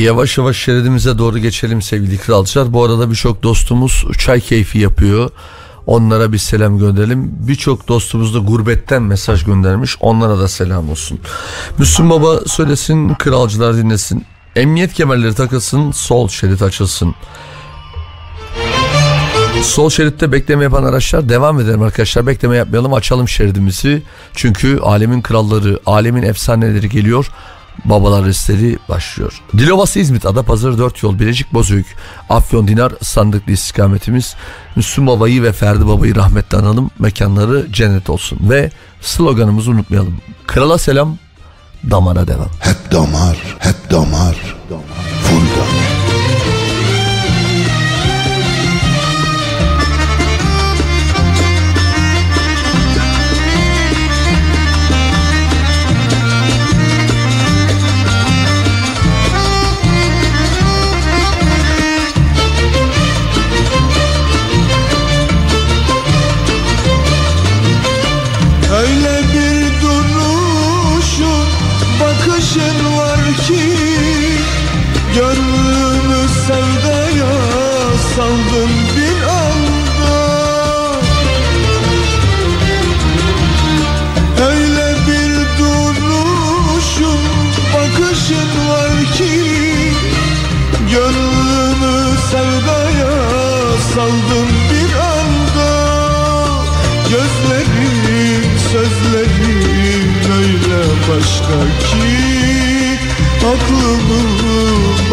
Yavaş yavaş şeridimize doğru geçelim sevgili kralcılar. Bu arada birçok dostumuz çay keyfi yapıyor. Onlara bir selam gönderelim. Birçok dostumuz da gurbetten mesaj göndermiş. Onlara da selam olsun. Müslüm Baba söylesin, kralcılar dinlesin. Emniyet kemerleri takılsın, sol şerit açılsın. Sol şeritte bekleme yapan araçlar devam edelim arkadaşlar. Bekleme yapmayalım açalım şeridimizi. Çünkü alemin kralları, alemin efsaneleri geliyor. Babalar restleri başlıyor. Dilovası İzmit, Adapazarı 4 yol, Bilecik Bozüyük, Afyon Dinar sandıklı istikametimiz. Müslüm Baba'yı ve Ferdi Baba'yı rahmetle analım. Mekanları cennet olsun. Ve sloganımızı unutmayalım. Krala selam, damara devam. Hep damar, hep damar. Full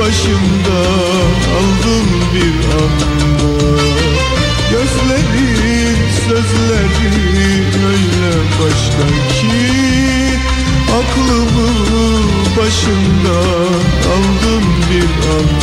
başımda aldım bir anda. Gözlerin sözleri öyle başka ki Aklımı başımda aldım bir anda.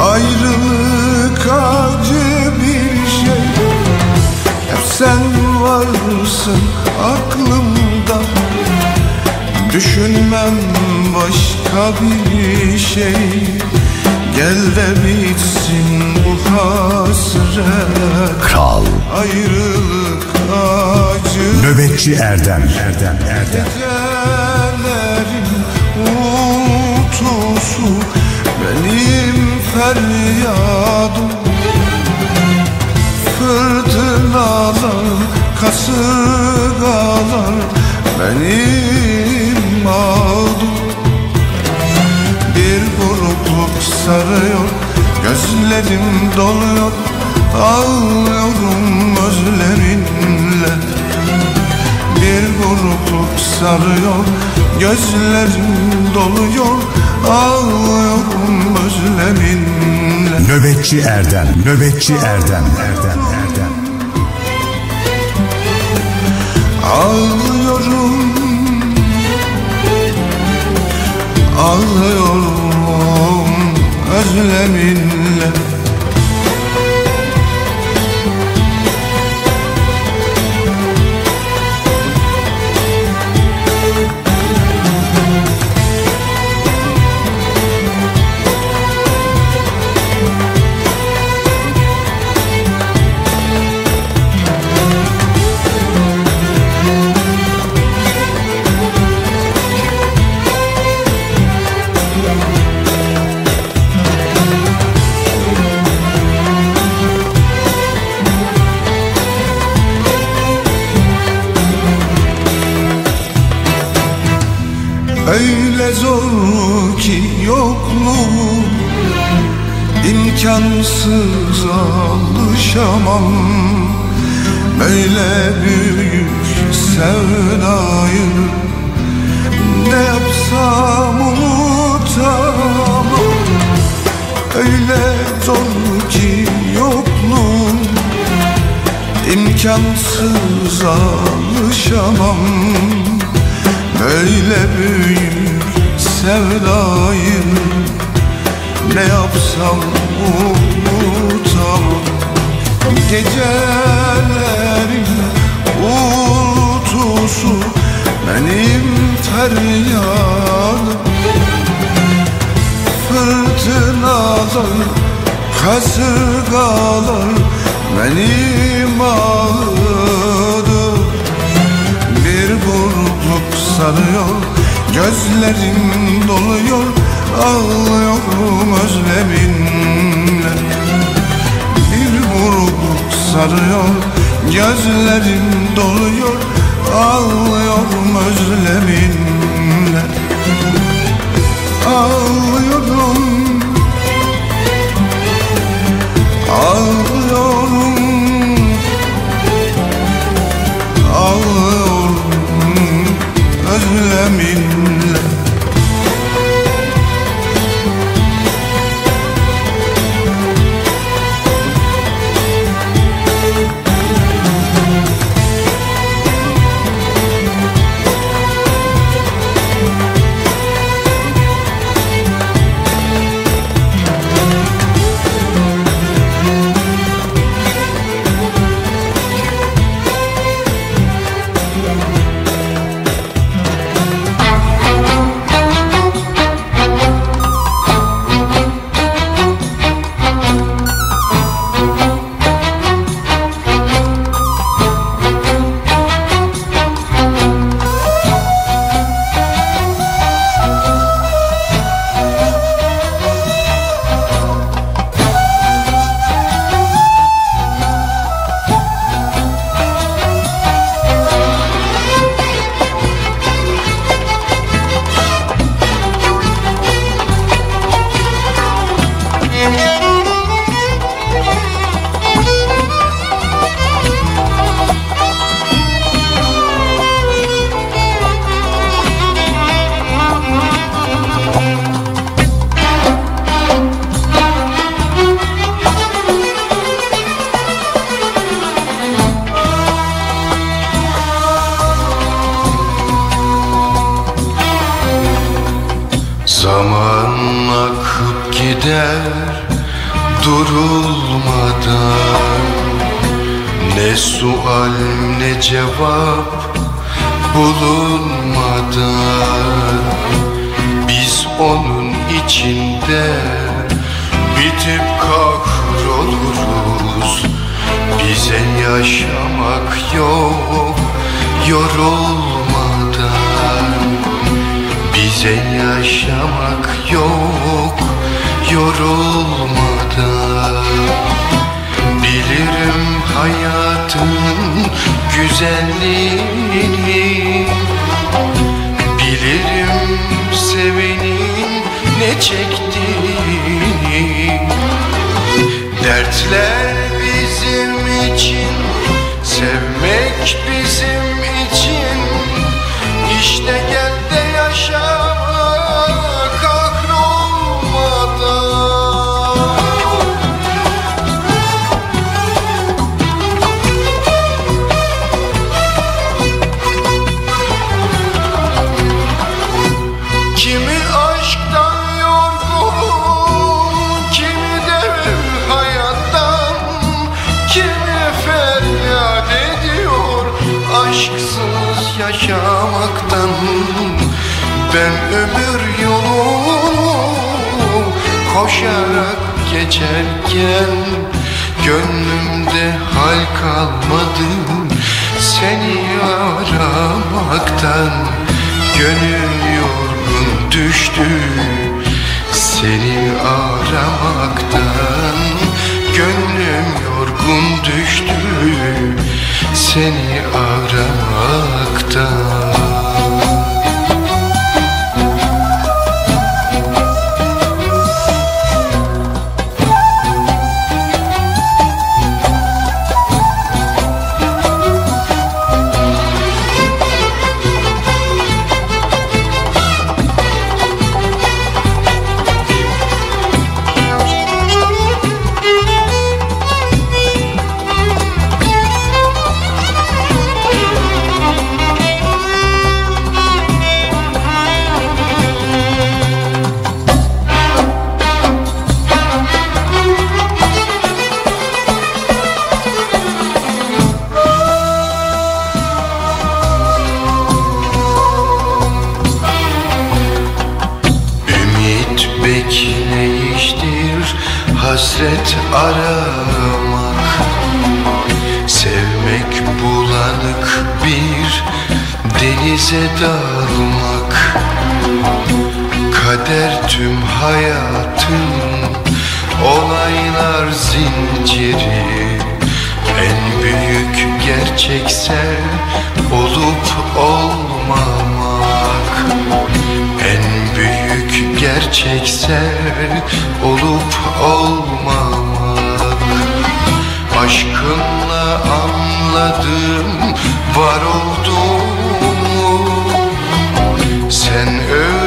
Ayrılık acı bir şey. Hep sen varsın aklımda. Düşünmem başka bir şey. Gel de bitsin bu hasret. Kral. Ayrılık acı Nöbetçi Erdem Erdem. Erdem Gecelerim unutusu Beni feryadım Fırtınalar, kasırgalar benim mağdum Bir burukluk sarıyor, gözlerim doluyor. Ağlıyorum özlerinle. Bir burukluk sarıyor, gözlerim doluyor. Ağlıyorum özlerinle Nöbetçi Erdem, Nöbetçi Erdem, Erdem, Erdem. Ağlıyorum. Ağlıyorum özleminle imkansız alışamam. Böyle büyük sevdayı? Ne yapsam unutamam. Öyle zor ki yokluğum. İmkansız alışamam. Böyle büyük sevdayı Ne yapsam unutamam. Gecelerin uğultusu Benim feryadım Fırtınalar, kasırgalar Benim ağladım Bir burukluk sarıyor Gözlerim doluyor Ağlıyorum özleminle. Bir burukluk sarıyor Gözlerim doluyor. Ağlıyorum özleminle. Ağlıyorum. Ağlıyorum. Ağlıyorum özleminle Denize dalmak Kader tüm hayatın Olaylar zinciri. En büyük gerçekse Olup olmamak. En büyük gerçekse olup olmamak. Aşkınla anladım var olduğumu Sen öğrettin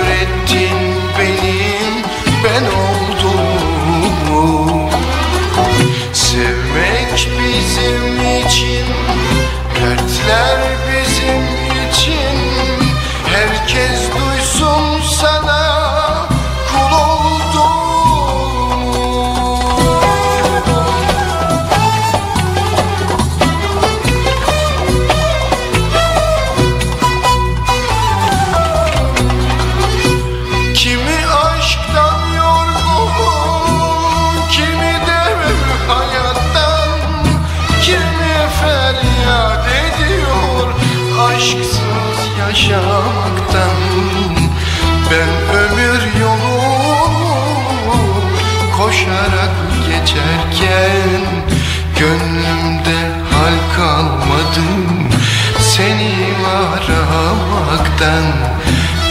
aramaktan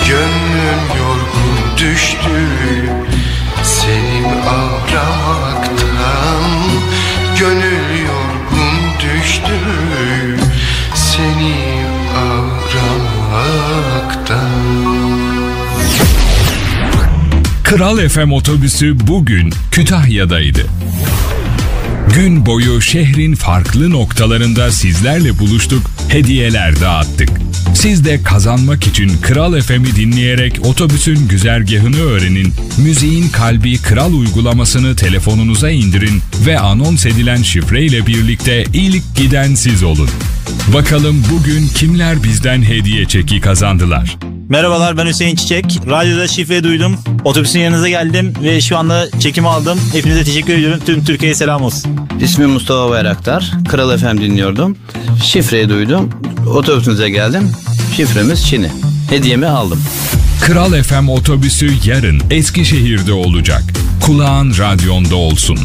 Gönlüm yorgun düştü Seni aramaktan Gönül yorgun düştü Seni aramaktan Kral FM otobüsü bugün Kütahya'daydı. Gün boyu şehrin farklı noktalarında sizlerle buluştuk, hediyeler dağıttık. Siz de kazanmak için Kral FM'i dinleyerek otobüsün güzergahını öğrenin, müziğin kalbi Kral uygulamasını telefonunuza indirin ve anons edilen şifreyle birlikte ilk giden siz olun. Bakalım bugün kimler bizden hediye çeki kazandılar? Merhabalar ben Hüseyin Çiçek. Radyoda şifre duydum. Otobüsün yanınıza geldim ve şu anda çekimi aldım. Hepinize teşekkür ediyorum. Tüm Türkiye'ye selam olsun. İsmim Mustafa Bayraktar. Kral FM dinliyordum. Şifreyi duydum. Otobüsünüze geldim. Şifremiz Çin'i. Hediyemi aldım. Kral FM otobüsü yarın Eskişehir'de olacak. Kulağın radyonda olsun.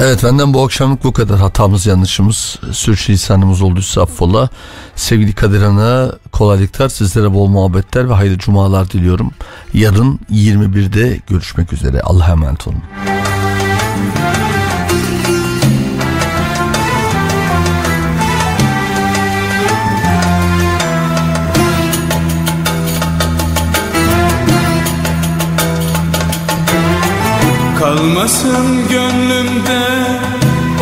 Evet benden bu akşamlık bu kadar hatamız yanlışımız sürçülisanımız olduysa affola. Sevgili Kadir Han'a kolaylıklar sizlere bol muhabbetler ve hayırlı cumalar diliyorum. Yarın 21'de görüşmek üzere Allah'a emanet olun. Kalmasın gönlümde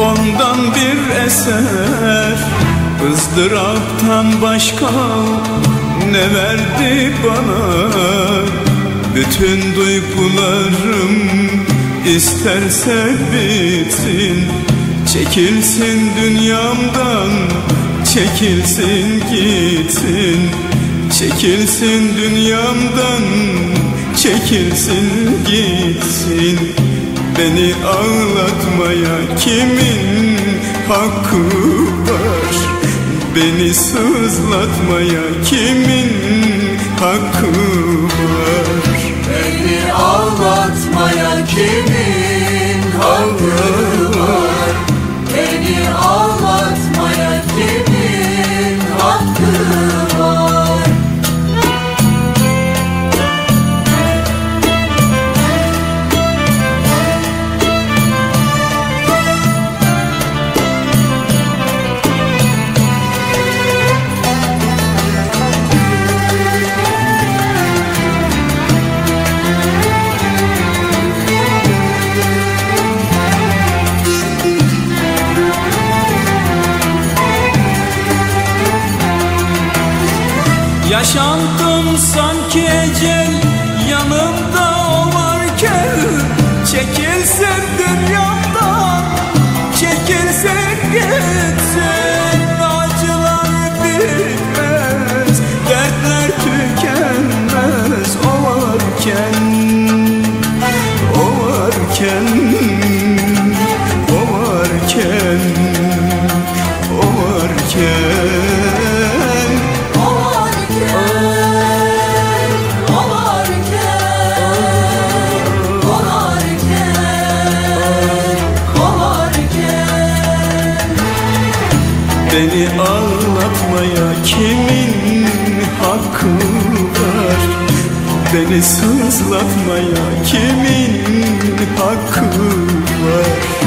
ondan bir eser. Izdıraptan başka ne verdi bana? Bütün duygularım isterse bitsin. Çekilsin dünyamdan çekilsin gitsin. Çekilsin dünyamdan çekilsin gitsin Beni ağlatmaya kimin hakkı var? Beni sızlatmaya kimin hakkı var? Beni ağlatmaya kimin hakkı var Beni sızlatmaya kimin hakkı var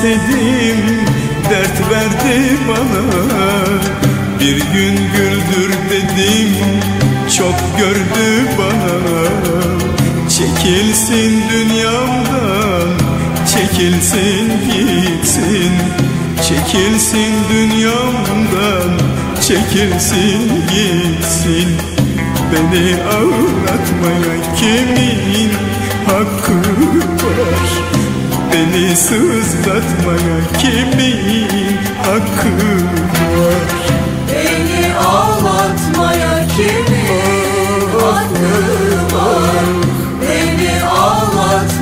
istedim dert verdi bana. Bir gün güldür dedim çok gördü bana. Çekilsin dünyamdan çekilsin gitsin. Çekilsin dünyamdan çekilsin gitsin. Beni ağlatmaya kimin hakkı var Beni sızlatmaya kimin hakkı var? Beni ağlatmaya kimin hakkı var? Beni ağlatmaya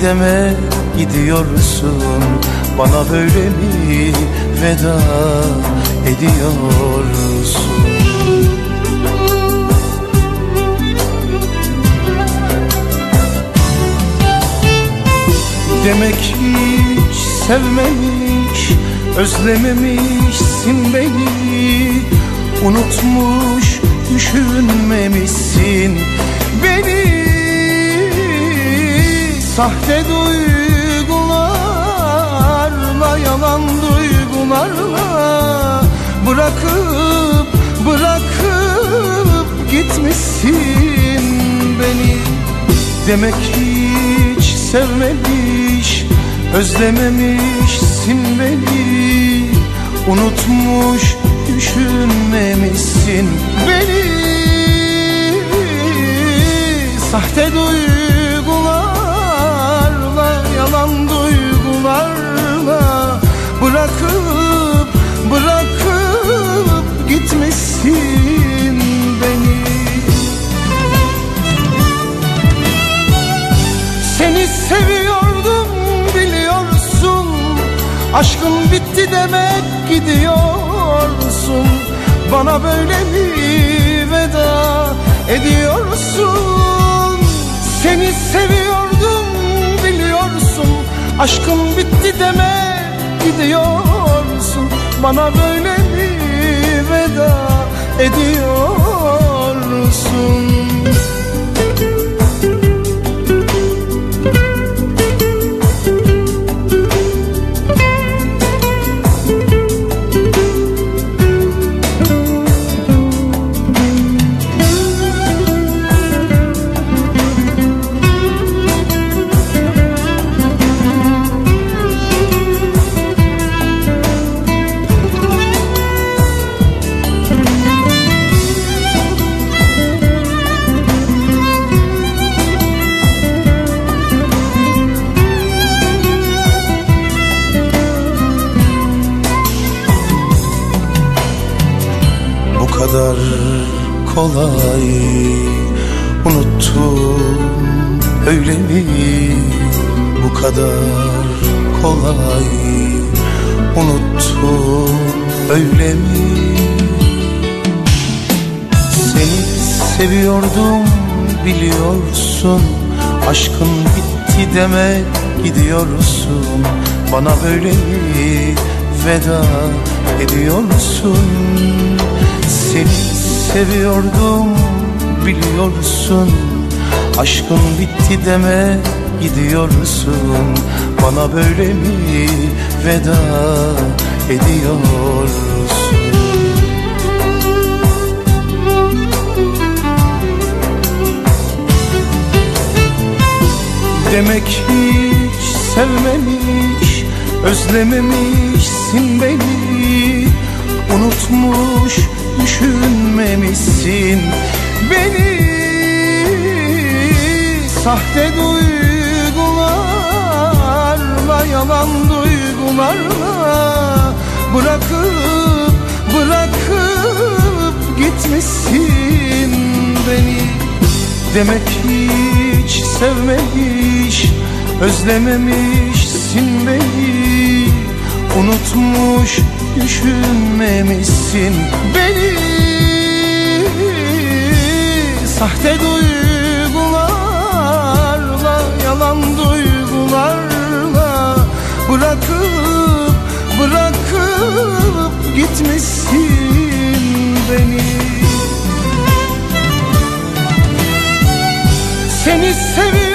bitti deme gidiyorsun. Bana böyle mi veda ediyorsun. Demek hiç sevmemiş Özlememişsin beni. Unutmuş düşünmemişsin Beni Sahte duygularla Yalan duygularla Bırakıp bırakıp gitmişsin beni. Demek hiç sevmemiş Özlememişsin beni. Unutmuş düşünmemişsin beni. Sahte duygularla Bırakıp bırakıp gitmişsin beni. Seni seviyordum biliyorsun. Aşkın bitti demek gidiyorsun. Bana böyle mi veda ediyorsun? Seni seviyordum biliyorsun. Aşkın bitti demek gidiyorsun? Bana böyle mi veda ediyorsun kolay. Unuttun öyle mi? Bu kadar kolay. Unuttun öyle mi? Seni seviyordum biliyorsun. Aşkın bitti deme gidiyorsun. Bana böyle mi veda ediyorsun? Seni seviyordum biliyorsun. Aşkın bitti deme gidiyorsun. Bana böyle mi veda ediyorsun? Demek hiç sevmemiş Özlememişsin beni. Unutmuş düşünmemişsin. Beni Sahte duygularla Yalan duygularla Bırakıp bırakıp gitmişsin beni. Demek hiç sevmemiş Özlememişsin beni. Unutmuş düşünmemişsin beni. Sahte duygularla Yalan duygularla Bırakıp bırakıp gitmişsin beni. Seni seviyordum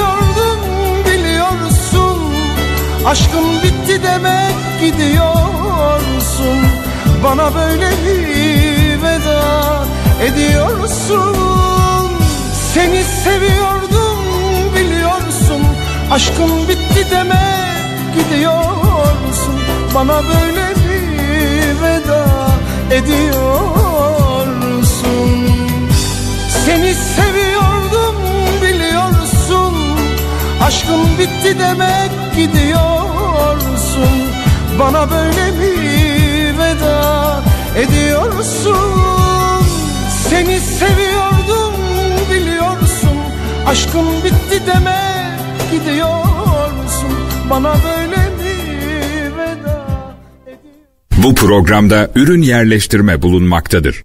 Aşkım bitti demek gidiyorsun. Bana böyle bir veda ediyorsun. Seni seviyordum biliyorsun. Aşkım bitti demek gidiyorsun. Bana böyle bir veda ediyorsun. Seni seviyordum biliyorsun. Aşkım bitti demek gidiyorsun? Bana böyle bir veda ediyorsun? Seni seviyordum biliyorsun. Aşkım bitti demek gidiyorsun. Bana böyle bir veda Bu programda ürün yerleştirme bulunmaktadır.